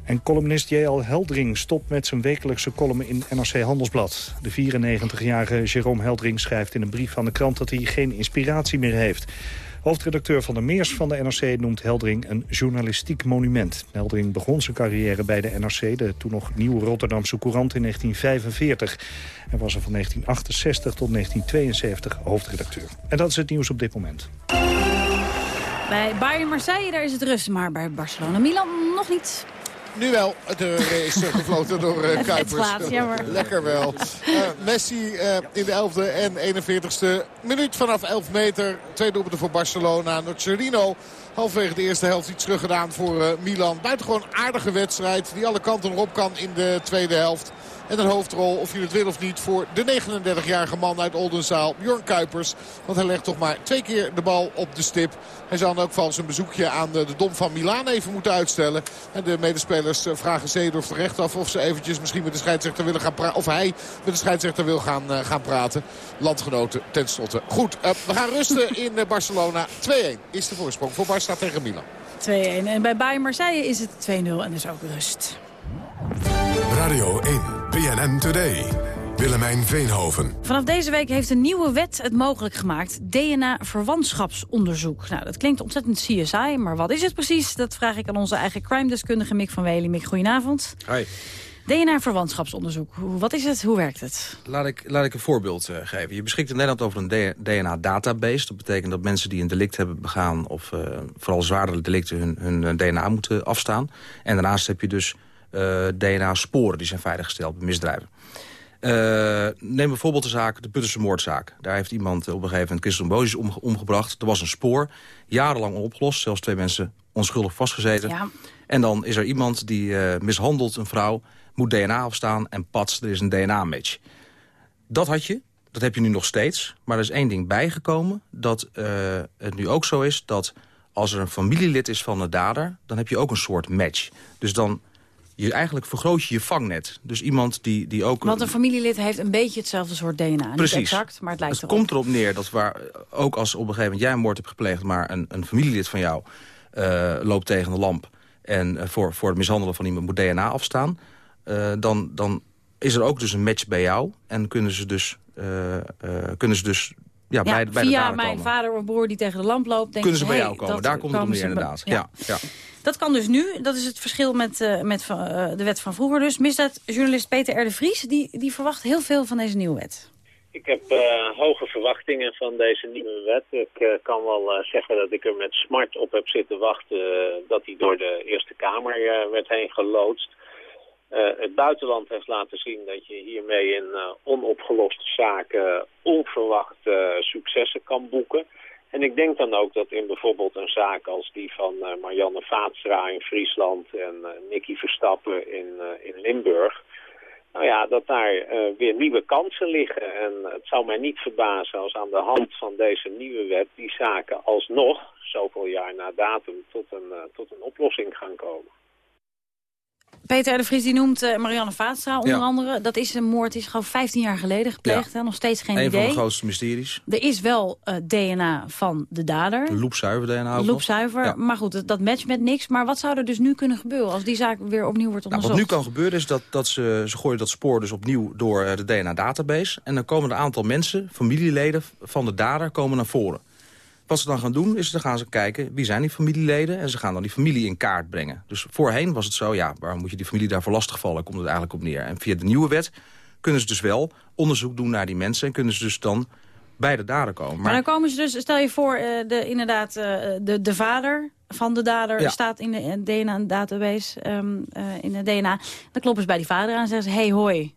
En columnist J.L. Heldring stopt met zijn wekelijkse column in NRC Handelsblad. De 94-jarige Jerome Heldring schrijft in een brief aan de krant dat hij geen inspiratie meer heeft. Hoofdredacteur van de Meers van de NRC noemt Heldring een journalistiek monument. Heldring begon zijn carrière bij de NRC, de toen nog nieuwe Rotterdamse Courant in 1945. En was er van 1968 tot 1972 hoofdredacteur. En dat is het nieuws op dit moment. Bij Bayern Marseille daar is het rust, maar bij Barcelona Milan nog niet. Nu wel. De is gefloten door uh, Kuipers. Lekker wel. Uh, Messi in de 11e en 41ste minuut vanaf 11 meter. Twee doelpunten voor Barcelona. Nocerino halfwege de eerste helft iets teruggedaan voor Milan. Buitengewoon aardige wedstrijd die alle kanten op kan in de tweede helft. En een hoofdrol, of je het wil of niet, voor de 39-jarige man uit Oldenzaal, Bjorn Kuipers. Want hij legt toch maar twee keer de bal op de stip. Hij zal dan ook van zijn bezoekje aan de Dom van Milaan even moeten uitstellen. En de medespelers eh, vragen Zeedorf terecht af of ze eventjes misschien met de scheidsrechter willen gaan praten. Of hij met de scheidsrechter wil gaan, uh, gaan praten. Landgenoten tenslotte. Goed, uh, we gaan rusten in Barcelona. 2-1 is de voorsprong voor Barça tegen Milan. 2-1. En bij Bayern Marseille is het 2-0 en dus ook rust. Radio 1, BNN Today. Willemijn Veenhoven. Vanaf deze week heeft een nieuwe wet het mogelijk gemaakt. DNA-verwantschapsonderzoek. Nou, dat klinkt ontzettend CSI, maar wat is het precies? Dat vraag ik aan onze eigen crime-deskundige Mick van Wely. Mick, goedenavond. Hi. DNA-verwantschapsonderzoek. Wat is het? Hoe werkt het? Laat ik, laat ik een voorbeeld uh, geven. Je beschikt in Nederland over een DNA-database. Dat betekent dat mensen die een delict hebben begaan... of uh, vooral zwaardere delicten hun, hun DNA moeten afstaan. En daarnaast heb je dus uh, DNA-sporen die zijn veiliggesteld bij misdrijven. Uh, neem bijvoorbeeld de zaak, de Putterse moordzaak. Daar heeft iemand op een gegeven moment Christian Boos omgebracht. Er was een spoor, jarenlang onopgelost. Zelfs twee mensen onschuldig vastgezeten. Ja. En dan is er iemand die uh, mishandelt een vrouw... moet DNA afstaan en pats, er is een DNA-match. Dat had je, dat heb je nu nog steeds. Maar er is één ding bijgekomen, dat uh, het nu ook zo is... dat als er een familielid is van de dader, dan heb je ook een soort match. Dus dan je eigenlijk vergroot je je vangnet. Dus iemand die, die ook... Want een familielid heeft een beetje hetzelfde soort DNA. Precies. Niet exact, maar het lijkt het komt erop neer dat waar, ook als op een gegeven moment jij een moord hebt gepleegd... maar een, een familielid van jou uh, loopt tegen de lamp... en uh, voor, voor het mishandelen van iemand moet DNA afstaan... Uh, dan, dan is er ook dus een match bij jou. En kunnen ze dus, kunnen ze dus ja, bij, bij via mijn vader of broer die tegen de lamp loopt... Denk kunnen ze bij hey, jou komen. Daar komt het om neer inderdaad. Ja. Ja, Dat kan dus nu. Dat is het verschil met, uh, met uh, de wet van vroeger dus. Misdaadjournalist Peter R. de Vries die, die verwacht heel veel van deze nieuwe wet. Ik heb uh, hoge verwachtingen van deze nieuwe wet. Ik kan wel zeggen dat ik er met smart op heb zitten wachten... dat die door de Eerste Kamer werd heen geloodst. Uh, het buitenland heeft laten zien dat je hiermee in uh, onopgeloste zaken onverwacht uh, successen kan boeken. En ik denk dan ook dat in bijvoorbeeld een zaak als die van Marianne Vaatstra in Friesland en Nicky Verstappen in, in Limburg... Nou ja, dat daar weer nieuwe kansen liggen. En het zou mij niet verbazen als aan de hand van deze nieuwe wet die zaken alsnog, zoveel jaar na datum, tot een, tot een oplossing gaan komen. Peter de Vries die noemt uh, Marianne Vaatstra onder ja. andere. Dat is een moord, die is gewoon 15 jaar geleden gepleegd. Ja. Nog steeds geen een idee. Een van de grootste mysteries. Er is wel uh, DNA van de dader. Loepzuiver DNA ook Loepzuiver, ja. maar goed, dat matcht met niks. Maar wat zou er dus nu kunnen gebeuren als die zaak weer opnieuw wordt onderzocht? Nou, wat nu kan gebeuren is dat, dat ze, ze gooien dat spoor dus opnieuw door uh, de DNA-database. En dan komen een aantal mensen, familieleden van de dader, komen naar voren. Wat ze dan gaan doen, is dan gaan ze kijken wie zijn die familieleden... en ze gaan dan die familie in kaart brengen. Dus voorheen was het zo, ja, waarom moet je die familie daarvoor lastigvallen? Komt het eigenlijk op neer. En via de nieuwe wet kunnen ze dus wel onderzoek doen naar die mensen... en kunnen ze dus dan bij de dader komen. Maar, maar dan komen ze dus, stel je voor, uh, de, inderdaad, uh, de, de vader van de dader ja. staat in de DNA-database, um, uh, in de DNA. Dan kloppen ze bij die vader aan en zeggen ze, hey, hoi,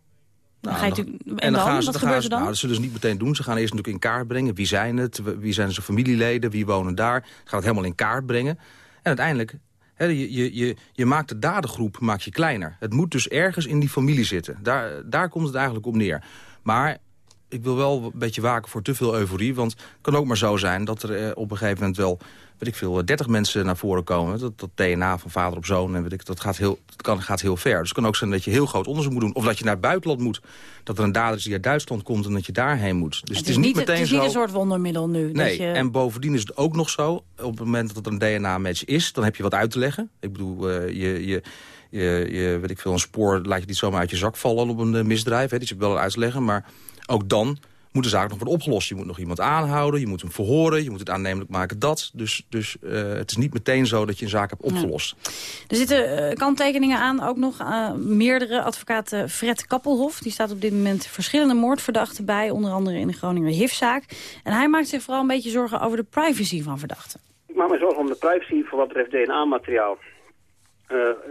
nou, ga je dan, en, en dan? gaan ze, Wat dan gebeurt gaan ze, er dan? Nou, dat zullen ze niet meteen doen. Ze gaan eerst natuurlijk in kaart brengen. Wie zijn het? Wie zijn zijn familieleden? Wie wonen daar? Ze gaan het helemaal in kaart brengen. En uiteindelijk, he, je, je, je, je maakt de dadergroep maak je kleiner. Het moet dus ergens in die familie zitten. Daar, daar komt het eigenlijk op neer. Maar ik wil wel een beetje waken voor te veel euforie. Want het kan ook maar zo zijn dat er eh, op een gegeven moment wel weet ik veel, 30 mensen naar voren komen. Dat, dat DNA van vader op zoon, en weet ik, dat, gaat heel, dat kan, gaat heel ver. Dus het kan ook zijn dat je heel groot onderzoek moet doen. Of dat je naar het buitenland moet. Dat er een dader is die uit Duitsland komt en dat je daarheen moet. Dus het, is niet, meteen het is niet zo... een soort wondermiddel nu. Nee, dat je... en bovendien is het ook nog zo. Op het moment dat er een DNA-match is, dan heb je wat uit te leggen. Ik bedoel, uh, je... je je, je, weet ik veel, een spoor laat je niet zomaar uit je zak vallen op een uh, misdrijf. Hè, die is wel uit te leggen, maar ook dan moet de zaak nog worden opgelost. Je moet nog iemand aanhouden, je moet hem verhoren, je moet het aannemelijk maken dat. Dus, dus uh, het is niet meteen zo dat je een zaak hebt opgelost. Ja. Er zitten uh, kanttekeningen aan, ook nog uh, meerdere. Advocaat Fred Kappelhof, die staat op dit moment verschillende moordverdachten bij. Onder andere in de Groninger HIV-zaak. En hij maakt zich vooral een beetje zorgen over de privacy van verdachten. Ik maak me zorgen om de privacy voor wat betreft DNA-materiaal.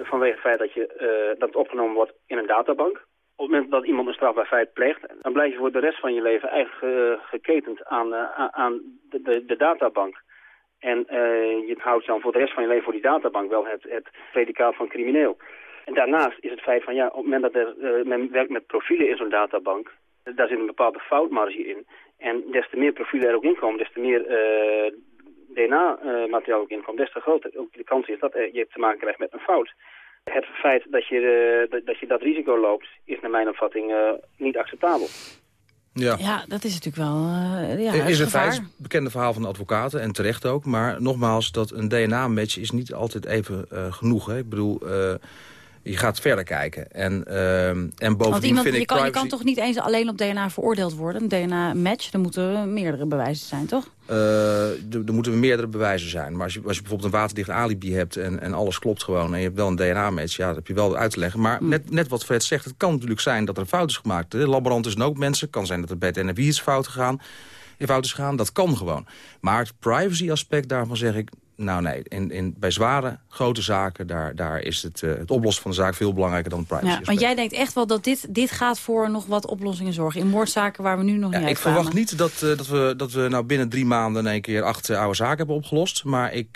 vanwege het feit dat, je, dat het opgenomen wordt in een databank op het moment dat iemand een strafbaar feit pleegt, dan blijf je voor de rest van je leven eigenlijk uh, geketend aan, uh, aan de, de, de, databank. En uh, je houdt dan voor de rest van je leven voor die databank wel het, het predicaat van crimineel. En daarnaast is het feit van, ja, op het moment dat er, men werkt met profielen in zo'n databank, daar zit een bepaalde foutmarge in. En des te meer profielen er ook in komen, des te meer DNA-materiaal ook in komt, des te groter ook de kans is dat je te maken krijgt met een fout. Het feit dat je, uh, dat je dat risico loopt, is naar mijn opvatting uh, niet acceptabel. Ja. ja, dat is natuurlijk wel uh, ja, is een feit het bekende verhaal van de advocaten, en terecht ook. Maar nogmaals, dat een DNA-match is niet altijd even genoeg. Hè. Ik bedoel, je gaat verder kijken. En, uh, en bovendien Want iemand, vind je ik kan, privacy... je kan toch niet eens alleen op DNA veroordeeld worden? Een DNA-match, er moeten meerdere bewijzen zijn, toch? Uh, er moeten meerdere bewijzen zijn. Maar als je, als je bijvoorbeeld een waterdicht alibi hebt en, en alles klopt gewoon... en je hebt wel een DNA-match, ja, dat heb je wel uit te leggen. Maar Hmm. net, net wat Fred zegt, het kan natuurlijk zijn dat er een fout is gemaakt. De laboranten zijn ook mensen. Het kan zijn dat er bij het NFI iets fout gegaan. In fout is gegaan, dat kan gewoon. Maar het privacy-aspect daarvan zeg ik... Nou nee, in, in, bij zware, grote zaken, daar, daar is het, uh, het oplossen van de zaak veel belangrijker dan het privacy. Ja, want jij denkt echt wel dat dit, dit gaat voor nog wat oplossingen zorgen. In moordzaken waar we nu nog ja, niet Ik verwacht niet dat, uh, dat, we, dat we nou binnen drie maanden in één keer acht uh, oude zaken hebben opgelost. Maar ik,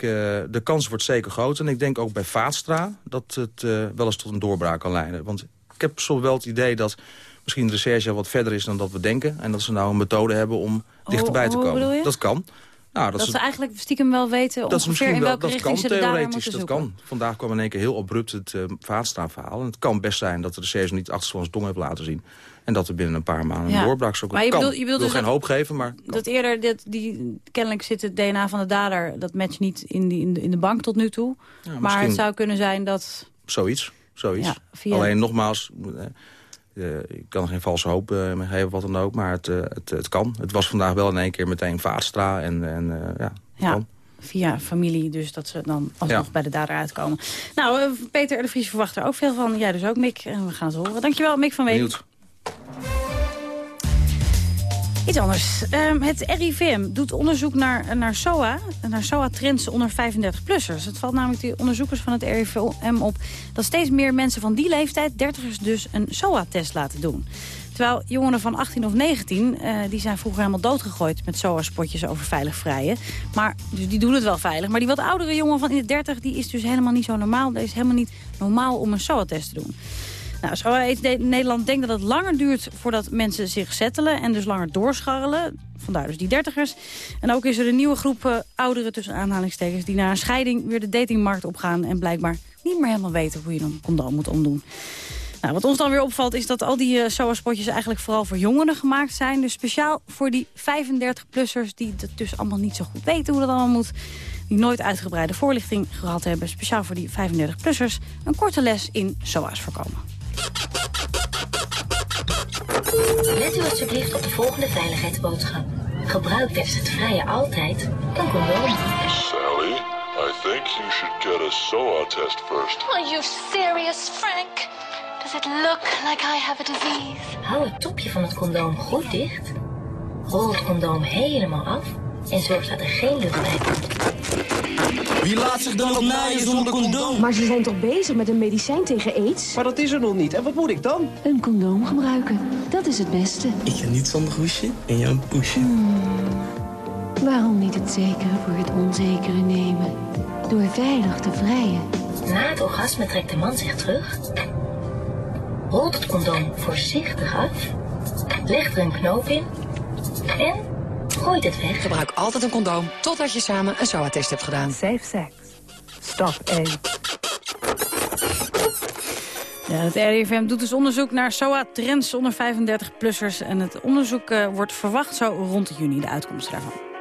de kans wordt zeker groot. En ik denk ook bij Vaatstra dat het wel eens tot een doorbraak kan leiden. Want ik heb soms wel het idee dat misschien de recherche wat verder is dan dat we denken. En dat ze nou een methode hebben om dichterbij te hoe komen. Dat kan. Nou, Dat, dat, ze eigenlijk stiekem wel weten dat ongeveer misschien in wel, welke dat richting kan ze theoretisch, dat zoeken. kan. Vandaag kwam in één keer heel abrupt het uh, vaatstraanverhaal. En het kan best zijn dat de recherche niet achter zijn tong heeft laten zien. En dat er binnen een paar maanden Ja. een doorbraak zou Maar je kan. bedoelt- je bedoelt wil dus geen dat- hoop geven, maar Dat eerder, dit, die, kennelijk zit het DNA van de dader, dat matcht niet in, die, in, de, in de bank tot nu toe. maar het zou kunnen zijn dat... zoiets. zoiets. Ja, via- Alleen nogmaals, eh, eh, ik kan geen valse hoop meer geven, wat dan ook. Maar het, eh, het, het kan. Het was vandaag wel in één keer meteen Vaatstra. En, en ja, Ja, kan. via familie, dus dat ze dan alsnog Ja. bij de dader uitkomen. Nou, Peter de Vries verwacht er ook veel van. Jij dus ook, Mick. En we gaan het horen. Dankjewel, Mick van Ween. Iets anders. Ehm, het RIVM doet onderzoek naar, naar SOA, naar SOA-trends onder 35-plussers. Het valt namelijk de onderzoekers van het RIVM op dat steeds meer mensen van die leeftijd, dertigers dus, een SOA-test laten doen. Terwijl jongeren van 18 of 19, eh, die zijn vroeger helemaal doodgegooid met SOA-spotjes over veilig vrijen. Maar, dus die doen het wel veilig. Maar die wat oudere jongen van in de 30, die is dus helemaal niet zo normaal. Het is helemaal niet normaal om een SOA-test te doen. Nou, de- Nederland denkt dat het langer duurt voordat mensen zich settelen en dus langer doorscharrelen. Vandaar dus die dertigers. En ook is er een nieuwe groep eh, ouderen tussen aanhalingstekens die na een scheiding weer de datingmarkt opgaan en blijkbaar niet meer helemaal weten hoe je een condoom moet omdoen. Nou, wat ons dan weer opvalt is dat al die eh SOA-spotjes eigenlijk vooral voor jongeren gemaakt zijn. Dus speciaal voor die 35-plussers die het dus allemaal niet zo goed weten hoe dat allemaal moet. Die nooit uitgebreide voorlichting gehad hebben. Speciaal voor die 35-plussers een korte les in SOA's voorkomen. Let u alstublieft op de volgende veiligheidsboodschap. Gebruik tijdens het vrije altijd een condoom. Sally, I think you should get a SOA test first. Are you serious, Frank? Does it look like I have a disease? Hou het topje van het condoom goed dicht. Rol het condoom helemaal af en zorg dat er geen lucht bij komt. Wie laat zich dan op naaien zonder condoom? Maar ze zijn toch bezig met een medicijn tegen aids? Maar dat is er nog niet. En wat moet ik dan? Een condoom gebruiken. Dat is het beste. Ik ga niet zonder hoesje en jou een poesje. Waarom niet het zekere voor het onzekere nemen? Door veilig te vrijen. Na het orgasme trekt de man zich terug. Rolt het condoom voorzichtig af. Legt er een knoop in. En gooit het weg. Gebruik altijd een condoom totdat je samen een SOA-test hebt gedaan. Safe sex. Stop AIDS. Ja, het RIVM doet dus onderzoek naar SOA-trends onder 35-plussers. En het onderzoek eh, wordt verwacht zo rond juni, de uitkomst daarvan.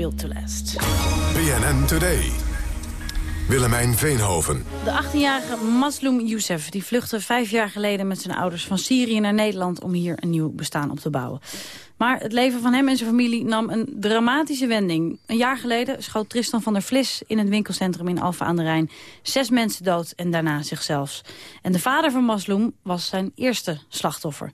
To Last. BNN Today. Willemijn Veenhoven. De 18-jarige Maslum Youssef die vluchtte vijf jaar geleden met zijn ouders van Syrië naar Nederland om hier een nieuw bestaan op te bouwen. Maar het leven van hem en zijn familie nam een dramatische wending. Een jaar geleden schoot Tristan van der Vlis in het winkelcentrum in Alphen aan de Rijn. Zes mensen dood en daarna zichzelf. En de vader van Maslum was zijn eerste slachtoffer.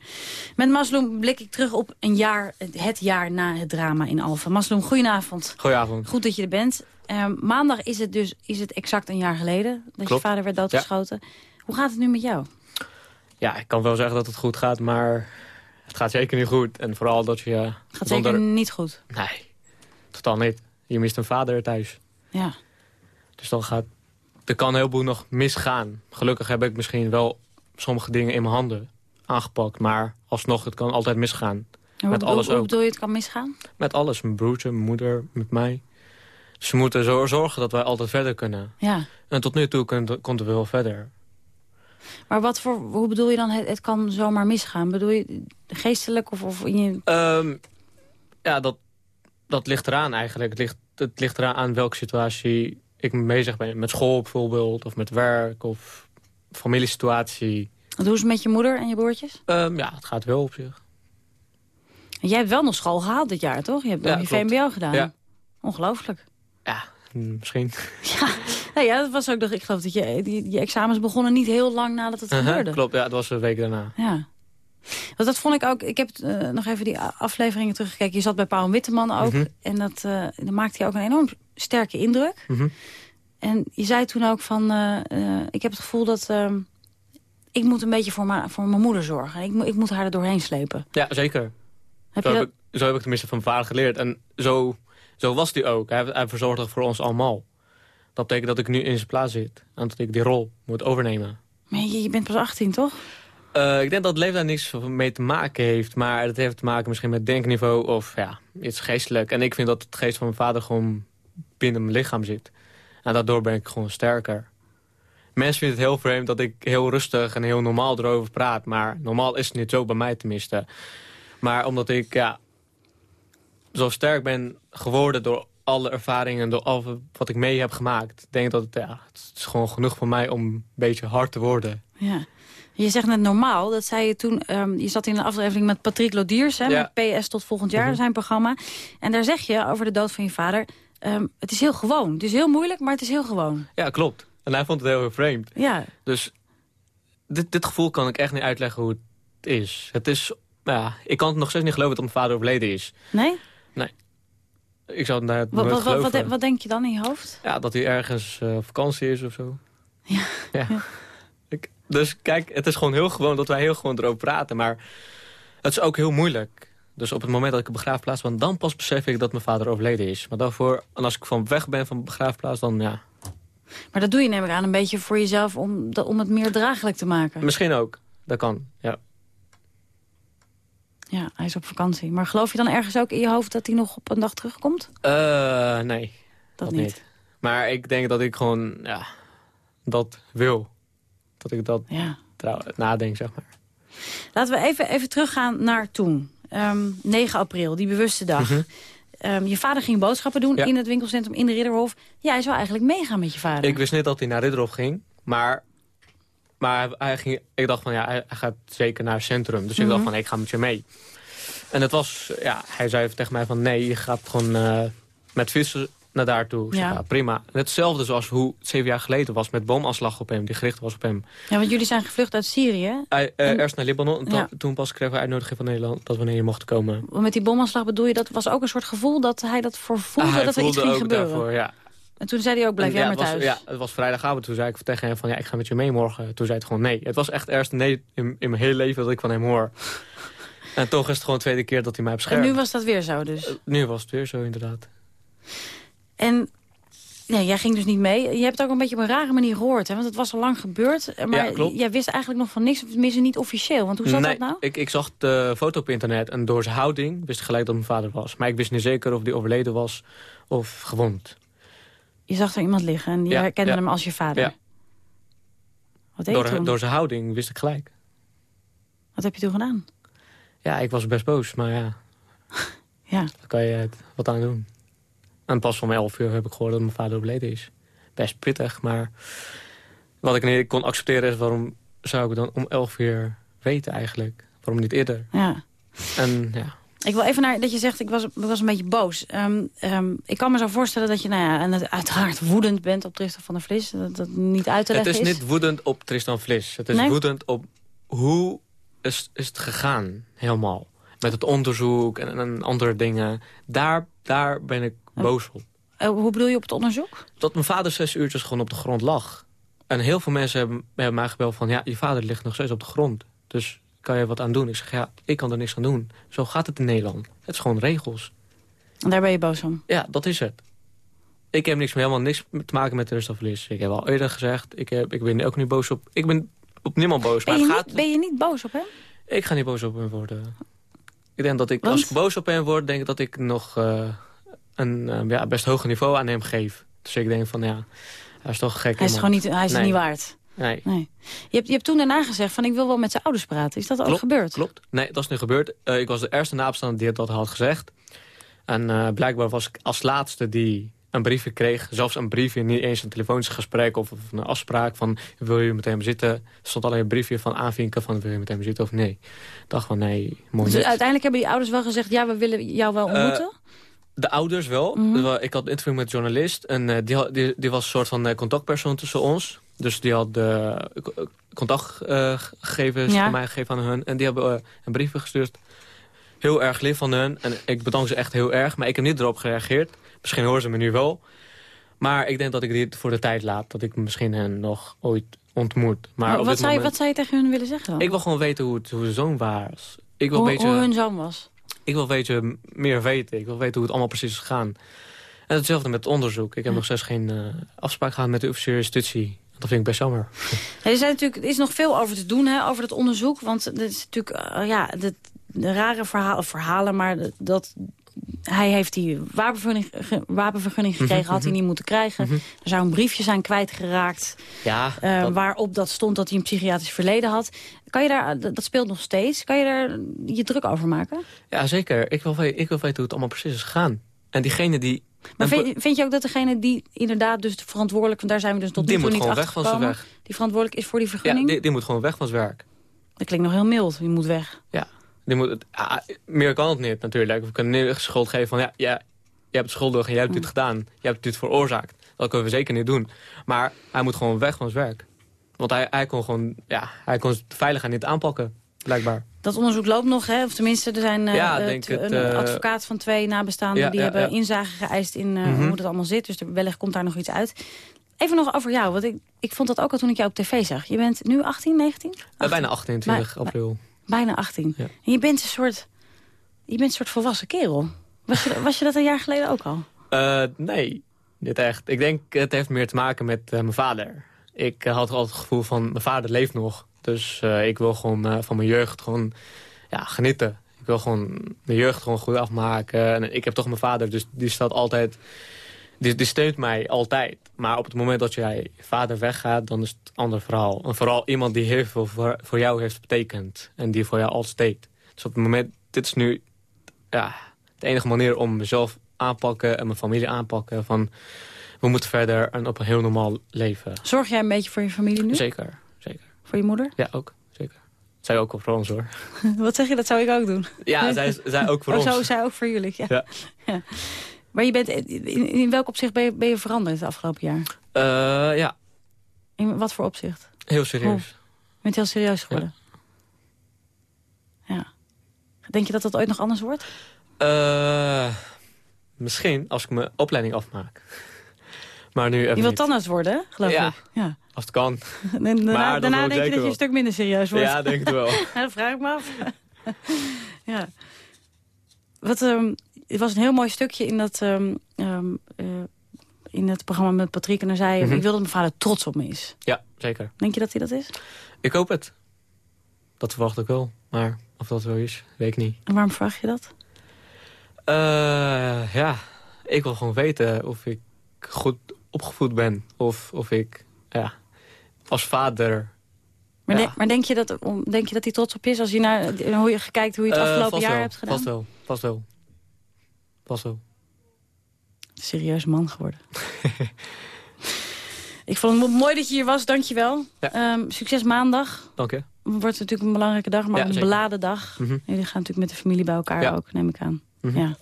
Met Maslum blik ik terug op een jaar, het jaar na het drama in Alphen. Maslum, goedenavond. Goedenavond. Goed dat je er bent. Ehm, maandag is het dus is het exact een jaar geleden dat je vader werd doodgeschoten. Hoe gaat het nu met jou? Ja, ik kan wel zeggen dat het goed gaat, maar het gaat zeker niet goed. En vooral dat je... Het gaat zeker niet goed? Nee, totaal niet. Je mist een vader thuis. Ja. Dus dan gaat... Er kan heel veel nog misgaan. Gelukkig heb ik misschien wel sommige dingen in mijn handen aangepakt. Maar alsnog, het kan altijd misgaan. met alles hoe ook. bedoel je het kan misgaan? Met alles. Mijn broertje, mijn moeder, met mij. Dus we moeten zo zorgen dat wij altijd verder kunnen. Ja. En tot nu toe komt er wel verder. Maar wat voor, hoe bedoel je dan, het, het kan zomaar misgaan? Bedoel je geestelijk of, of in je... Um, ja, dat, dat ligt eraan eigenlijk. Het ligt, het ligt eraan aan welke situatie ik mee bezig ben. Met school bijvoorbeeld, of met werk, of familiesituatie. Wat hoe is het met je moeder en je broertjes? Um, ja, het gaat wel op zich. jij hebt wel nog school gehaald dit jaar, toch? Je hebt ja, je VMBO gedaan. Ja. Ongelooflijk. Ja, misschien. Ja, nou ja, dat was ook nog. Ik geloof dat je, die, je examens begonnen niet heel lang nadat het gebeurde. Klopt, ja, het was een week daarna. Ja. Want dat vond ik ook. Ik heb uh, nog even die afleveringen teruggekeken. Je zat bij Paul Witteman ook. Mhm. En dat, uh, dan maakte hij ook een enorm sterke indruk. Mhm. En je zei toen ook van. Uh, ik heb het gevoel dat. ehm, ik moet een beetje voor, voor mijn moeder zorgen. Ik, ik moet haar er doorheen slepen. Ja, zeker. Heb zo, je heb ik, zo heb ik tenminste van mijn vader geleerd. En zo, zo was hij ook. Hij, hij verzorgde voor ons allemaal. Dat betekent dat ik nu in zijn plaats zit. En dat ik die rol moet overnemen. Maar je, je bent pas 18, toch? Uh, ik denk dat leeftijd niks mee te maken heeft. Maar het heeft te maken misschien met denkniveau of ja, iets geestelijk. En ik vind dat het geest van mijn vader gewoon binnen mijn lichaam zit. En daardoor ben ik gewoon sterker. Mensen vinden het heel vreemd dat ik heel rustig en heel normaal erover praat. Maar normaal is het niet zo bij mij tenminste. Maar omdat ik ja, zo sterk ben geworden door alle ervaringen, door al wat ik mee heb gemaakt. denk dat het, ja, het is gewoon genoeg voor mij om een beetje hard te worden. Ja. Je zegt net normaal, dat zei je toen... Um, je zat in een aflevering met Patrick Lodiers, hè, Ja. met PS tot volgend jaar, Mhm. zijn programma. En daar zeg je over de dood van je vader... um, het is heel gewoon. Het is heel moeilijk, maar het is heel gewoon. Ja, klopt. En hij vond het heel, heel vreemd. Ja. Dus dit, dit gevoel kan ik echt niet uitleggen hoe het is. Het is, ja, ik kan het nog steeds niet geloven dat mijn vader overleden is. Nee? Nee. Ik zou het Wat, wat, wat, geloven. wat, wat denk je dan in je hoofd? Ja, dat hij ergens eh, op vakantie is of zo. Ja. ja. Ik, dus kijk, het is gewoon heel gewoon dat wij heel gewoon erover praten. Maar het is ook heel moeilijk. Dus op het moment dat ik op begraafplaats ben... dan pas besef ik dat mijn vader overleden is. Maar daarvoor, en als ik van weg ben van de begraafplaats, dan ja... Maar dat doe je neem ik aan een beetje voor jezelf... om, om het meer draaglijk te maken. Misschien ook. Dat kan, ja. Ja, hij is op vakantie. Maar geloof je dan ergens ook in je hoofd dat hij nog op een dag terugkomt? Eh, nee. Dat niet. Maar ik denk dat ik gewoon, ja, dat wil. Dat ik dat Ja. trouw, nadenk, zeg maar. Laten we even, even teruggaan naar toen. Ehm, 9 april, die bewuste dag. Mhm. Ehm, je vader ging boodschappen doen Ja. in het winkelcentrum in de Ridderhof. Jij zou eigenlijk meegaan met je vader. Ik wist niet dat hij naar Ridderhof ging, maar, maar hij, ging, ik dacht van ja, hij, gaat zeker naar het centrum. Dus ik Mhm. dacht van ik ga met je mee. En het was, ja, hij zei tegen mij van nee, je gaat gewoon eh, met fietsen naar daartoe. Ja. Ja. prima. En hetzelfde zoals hoe het zeven jaar geleden was met boomaanslag op hem, die gericht was op hem. Ja, want jullie zijn gevlucht uit Syrië. Hij, eh, En- eerst naar Libanon, dan- Ja. toen pas kregen we uitnodiging van Nederland dat we naar hier mochten komen. Met die bomaanslag bedoel je, dat was ook een soort gevoel dat hij dat voor voelde Ah, hij dat er iets ging ook gebeuren. daarvoor, ja. En toen zei hij ook, blijf En jij ja, maar het thuis. was, Ja, het was vrijdagavond. Toen zei ik tegen hem van, ja, ik ga met je mee morgen. Toen zei hij gewoon nee. Het was echt het eerste nee in, in mijn hele leven dat ik van hem hoor. en toch is het gewoon de tweede keer dat hij mij en beschermt. nu was dat weer zo dus. Nu was het weer zo, inderdaad. En nee, jij ging dus niet mee. Je hebt het ook een beetje op een rare manier gehoord. Hè? Want het was al lang gebeurd. Maar Ja, klopt. jij wist eigenlijk nog van niks. Tenminste niet officieel. Want hoe zat nee, dat nou? ik, ik zag de foto op internet en door zijn houding wist ik gelijk dat mijn vader was. Maar ik wist niet zeker of hij overleden was of gewond. Je zag er iemand liggen en je Ja, herkende ja. hem als je vader. Ja. Wat deed je Door, toen? door zijn houding wist ik gelijk. Wat heb je toen gedaan? Ja, ik was best boos, maar ja. Ja. Daar kan je het wat aan doen. En pas om 11 uur heb ik gehoord dat mijn vader overleden is. Best pittig, maar wat ik niet kon accepteren is... waarom zou ik dan om 11 uur weten eigenlijk? Waarom niet eerder? Ja. En ja, Ik wil even naar dat je zegt, ik was, ik was een beetje boos. Ehm, ehm, ik kan me zo voorstellen dat je nou ja, en het uiteraard woedend bent op Tristan van der Vlis. Dat dat niet uit te het leggen is is. niet woedend op Tristan Vlis. Het is Nee? woedend op hoe is, is het gegaan helemaal. Met het onderzoek en, en andere dingen. Daar, daar ben ik boos op. Eh, hoe bedoel je op het onderzoek? Dat mijn vader zes uurtjes gewoon op de grond lag. En heel veel mensen hebben, hebben mij gebeld van... ja, je vader ligt nog steeds op de grond. Dus kan je wat aan doen? Ik zeg, ja, ik kan er niks aan doen. Zo gaat het in Nederland. Het is gewoon regels. En daar ben je boos om. Ja, dat is het. Ik heb niks, helemaal niks te maken met Tristan Vlis. Ik heb al eerder gezegd, ik, heb, ik ben ook niet boos op... Ik ben op niemand boos. Ben Maar je, gaat, niet, ben je niet boos op hem? ik ga niet boos op hem worden. Ik denk dat ik, Want? als ik boos op hem word, denk ik dat ik nog eh, een eh, ja, best hoger niveau aan hem geef. Dus ik denk van, ja, hij is toch gek Hij is, iemand. gewoon niet, hij is Nee. niet waard. Nee. Nee. Je, hebt, je hebt toen daarna gezegd van ik wil wel met zijn ouders praten. Is dat Klopt, gebeurd? Klopt. Nee, dat is nu gebeurd. Eh, ik was de eerste nabestaande die dat had gezegd. En eh, blijkbaar was ik als laatste die een briefje kreeg. Zelfs een briefje, niet eens een telefonisch gesprek of, of een afspraak van wil je met hem zitten. Er stond alleen een briefje van aanvinken van wil je met hem zitten of nee. Ik dacht van nee, mooi Dus niet. uiteindelijk hebben die ouders wel gezegd ja, we willen jou wel ontmoeten. Eh, De ouders wel. Mhm. Ik had een interview met een journalist. En die, die, die was een soort van contactpersoon tussen ons. Dus die had de uh, contactgegevens Ja. van mij gegeven aan hun. En die hebben eh, een briefje gestuurd. Heel erg lief van hun. En ik bedank ze echt heel erg. Maar ik heb niet erop gereageerd. Misschien horen ze me nu wel. Maar ik denk dat ik dit voor de tijd laat. Dat ik misschien hen nog ooit ontmoet. Maar op wat, dit zou je, wat zou je tegen hun willen zeggen dan? Ik wil gewoon weten hoe, het, hoe de zoon was. Ik wil hoe, beetje... hoe hun zoon was. Ik wil weten, meer weten. Ik wil weten hoe het allemaal precies is gegaan. En hetzelfde met het onderzoek. Ik heb nog steeds geen eh, afspraak gehad met de officiële justitie. Dat vind ik best jammer. Ja, er, zijn natuurlijk, er is nog veel over te doen, hè, over dat onderzoek. Want het is natuurlijk, eh, ja, de, de rare verhalen, verhalen, maar dat hij heeft die wapenvergunning, ge- wapenvergunning gekregen, Mhm, had hij mhm. niet moeten krijgen. Mhm. Er zou een briefje zijn kwijtgeraakt, Ja, eh, dat- waarop dat stond dat hij een psychiatrisch verleden had. Kan je daar, dat dat speelt nog steeds, kan je daar je druk over maken? ja, zeker. Ik wil, weten, ik wil weten hoe het allemaal precies is gegaan. En diegene die... Maar vind, vind je ook dat degene die inderdaad dus verantwoordelijk, want daar zijn we dus tot nu toe niet gewoon weg van zijn achtergekomen, weg. die verantwoordelijk is voor die ja, vergunning? die, die moet gewoon weg van zijn werk. Dat klinkt nog heel mild, die moet weg. Ja, die moet, ah, meer kan het niet natuurlijk. We kunnen niet schuld geven van... ja, ja je hebt schuldig en jij hebt dit gedaan. Je hebt dit veroorzaakt. Dat kunnen we zeker niet doen. Maar hij moet gewoon weg van zijn werk. Want hij, hij kon gewoon... Ja, hij kon het veiligheid niet aanpakken, blijkbaar. Dat onderzoek loopt nog, hè? of tenminste, er zijn eh, Ja, eh, het, een eh, advocaat van twee nabestaanden... ja, die ja, hebben inzage geëist in Mhm. hoe het allemaal zit. Dus er, wellicht komt daar nog iets uit. Even nog over jou, want ik, ik vond dat ook al toen ik jou op tv zag. Je bent nu 18, 19? Eh, bijna 28 Bij- april. Bijna 18. Ja. En je bent een soort, je bent een soort volwassen kerel. Was je, was je dat een jaar geleden ook al? Nee, niet echt. Ik denk het heeft meer te maken met mijn vader. Ik had altijd het gevoel van mijn vader leeft nog. Dus eh, ik wil gewoon eh, van mijn jeugd gewoon ja, genieten. Ik wil gewoon de jeugd gewoon goed afmaken. En ik heb toch mijn vader, dus die staat altijd... Die, die steunt mij altijd. Maar op het moment dat jij vader weggaat, dan is het een ander verhaal. En vooral iemand die heel veel voor, voor jou heeft betekend. En die voor jou altijd deed. Dus op het moment, dit is nu ja, de enige manier om mezelf aanpakken en mijn familie aanpakken. Van, we moeten verder en op een heel normaal leven. Zorg jij een beetje voor je familie nu? Zeker, zeker. Voor je moeder? Ja, ook. Zeker. Zij ook voor ons hoor. Wat zeg je, dat zou ik ook doen. Ja, zij, zij ook voor oh, ons. Zo, zij ook voor jullie, ja. Ja. Ja. Maar je bent, in, in welk opzicht ben je, ben je veranderd het afgelopen jaar? Eh, ja, In wat voor opzicht? heel serieus. Je bent heel serieus geworden. Ja. Denk je dat dat ooit nog anders wordt? Eh, misschien als ik mijn opleiding afmaak. maar nu even Je wilt niet. tandarts worden, geloof Ja. ik. Ja. Als het kan. En daarna Maar dat daarna denk je dat je een stuk minder serieus wordt. Ja, denk het wel. Ja, dat vraag ik me af. ja. Wat, ehm, er was een heel mooi stukje in dat, ehm, ehm, eh, in het programma met Patrick. En daar zei je, Mhm. ik wil dat mijn vader trots op me is. Ja, zeker. Denk je dat hij dat is? Ik hoop het. Dat verwacht ik wel. Maar of dat wel is, weet ik niet. En waarom vraag je dat? Eh, ja, ik wil gewoon weten of ik goed opgevoed ben. Of, of ik ja, als vader... Maar, Ja. maar denk, je dat, denk je dat hij trots op je is als je naar hoe je kijkt hoe je het Eh, afgelopen jaar wel, hebt gedaan? Vast wel, vast wel. was zo. Serieus man geworden. Ik vond het mooi dat je hier was, dankjewel. Ja. Um, succes maandag. Dank je. Wordt natuurlijk een belangrijke dag, maar Ja, een beladen dag. Mhm. Jullie gaan natuurlijk met de familie bij elkaar Ja. ook, neem ik aan. Mhm. Ja.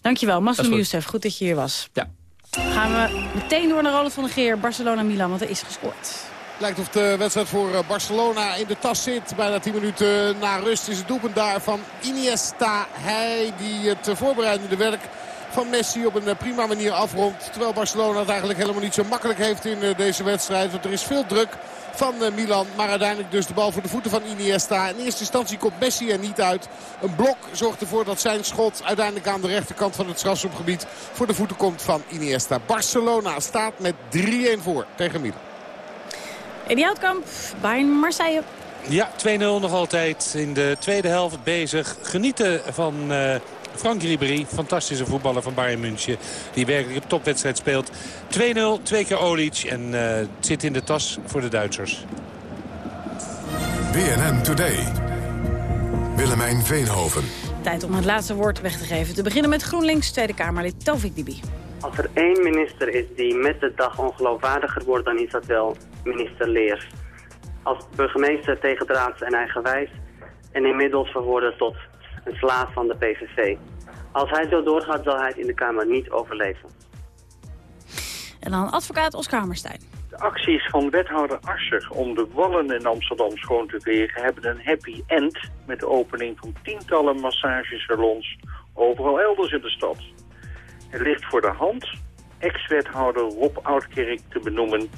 Dankjewel, goed. Youssef. Goed dat je hier was. Ja. Gaan we meteen door naar Roland van der Geer, Barcelona-Milan, want er is gescoord. Lijkt of de wedstrijd voor eh, Barcelona in de tas zit. Bijna 10 minuten na rust is het doelpunt daar van Iniesta. Hij die het eh, voorbereidende werk van Messi op een eh, prima manier afrondt. Terwijl Barcelona het eigenlijk helemaal niet zo makkelijk heeft in eh, deze wedstrijd. Want er is veel druk van eh, Milan. Maar uiteindelijk dus de bal voor de voeten van Iniesta. In eerste instantie komt Messi er niet uit. Een blok zorgt ervoor dat zijn schot uiteindelijk aan de rechterkant van het strafschopgebied voor de voeten komt van Iniesta. Barcelona staat met 3-1 voor tegen Milan. Eddie Houtkamp, Bayern Marseille. Ja, 2-0 nog altijd in de tweede helft bezig. Genieten van eh, Frank Ribéry, fantastische voetballer van Bayern München. Die werkelijk een topwedstrijd speelt. 2-0, twee keer Olic en eh, het zit in de tas voor de Duitsers. BNN Today. Willemijn Veenhoven. Tijd om het laatste woord weg te geven. Te beginnen met GroenLinks Tweede Kamerlid Tovik Dibi. Als er één minister is die met de dag ongeloofwaardiger wordt, dan is dat wel minister Leers. Als burgemeester tegendraads en eigenwijs en inmiddels verworden tot een slaaf van de PVV. Als hij zo doorgaat, zal hij het in de Kamer niet overleven. En dan advocaat Oscar Hammerstein. De acties van wethouder Ascher om de wallen in Amsterdam schoon te vegen hebben een happy end met de opening van tientallen massagesalons overal elders in de stad. Het ligt voor de hand ex-wethouder Rob Oudkerk te benoemen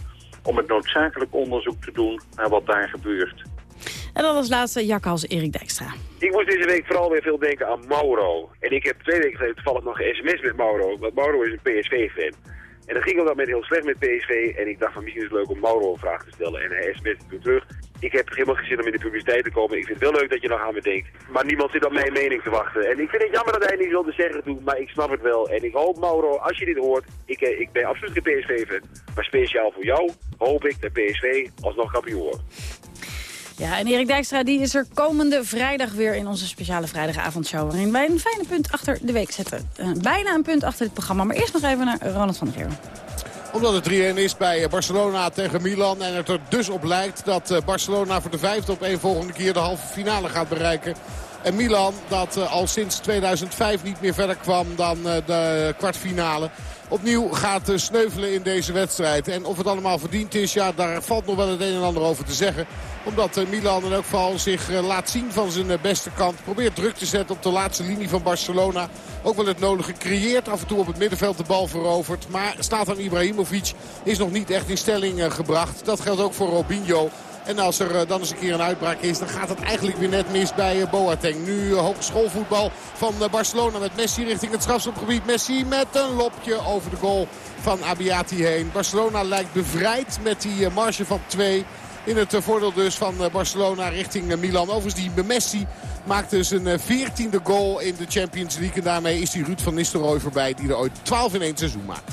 om het noodzakelijk onderzoek te doen naar wat daar gebeurt. En dan als laatste jakhals Erik Dijkstra. Ik moest deze week vooral weer veel denken aan Mauro. En ik heb twee weken geleden toevallig nog een sms met Mauro. Want Mauro is een PSV-fan. En dat ging op dat moment heel slecht met PSV. En ik dacht van misschien is het leuk om Mauro een vraag te stellen. En hij sms'te toen terug. Ik heb helemaal geen zin om in de publiciteit te komen. Ik vind het wel leuk dat je nog aan me denkt. Maar niemand zit op mijn mening te wachten. En ik vind het jammer dat hij niet wilde zeggen toen. Maar ik snap het wel. En ik hoop Mauro, als je dit hoort. Ik, eh, ik ben absoluut geen PSV-fan. Maar speciaal voor jou hoop ik dat PSV alsnog kampioen wordt. Ja, en Erik Dijkstra die is er komende vrijdag weer in onze speciale vrijdagavondshow. Waarin wij een fijne punt achter de week zetten. Eh, bijna een punt achter dit programma. Maar eerst nog even naar Ronald van der Geer. Omdat het 3-1 is bij Barcelona tegen Milan. En het er dus op lijkt dat eh, Barcelona voor de vijfde op één volgende keer de halve finale gaat bereiken. En Milan dat eh, al sinds 2005 niet meer verder kwam dan eh, de kwartfinale. Opnieuw gaat sneuvelen in deze wedstrijd. En of het allemaal verdiend is, ja, daar valt nog wel het een en ander over te zeggen. Omdat eh, Milan in elk geval zich eh, laat zien van zijn eh, beste kant. Probeert druk te zetten op de laatste linie van Barcelona. Ook wel het nodige creëert. Af en toe op het middenveld de bal veroverd. Maar Slatan Ibrahimovic is nog niet echt in stelling gebracht. Dat geldt ook voor Robinho. En als er dan eens een keer een uitbraak is, dan gaat het eigenlijk weer net mis bij Boateng. Nu eh, hogeschoolvoetbal van Barcelona met Messi richting het strafschopgebied. Messi met een lopje over de goal van Abiati heen. Barcelona lijkt bevrijd met die marge van twee. In het eh, voordeel dus van eh, Barcelona richting eh, Milan. Overigens die Messi maakte zijn eh, veertiende goal in de Champions League. En daarmee is die Ruud van Nistelrooy voorbij die er ooit 12 in één seizoen maakt.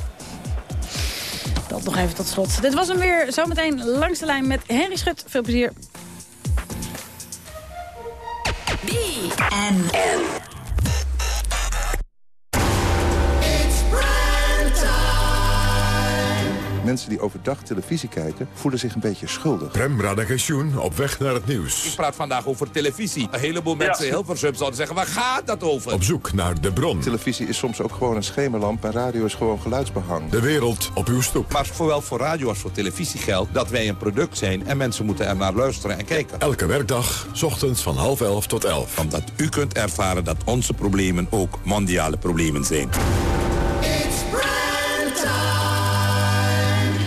Dat nog even tot slot. Dit was hem weer. Zometeen langs de lijn met Henry Schut. Veel plezier. BNN. Mensen die overdag televisie kijken, voelen zich een beetje schuldig. Prem Radagensjoen op weg naar het nieuws. Ik praat vandaag over televisie. Een heleboel mensen, heel veel zouden zeggen, waar gaat dat over? Op zoek naar de bron. Televisie is soms ook gewoon een schemerlamp en radio is gewoon geluidsbehang. De wereld op uw stoep. Maar zowel voor radio als voor televisie geldt dat wij een product zijn... en mensen moeten er naar luisteren en kijken. Elke werkdag, s ochtends van half elf tot elf. Omdat u kunt ervaren dat onze problemen ook mondiale problemen zijn.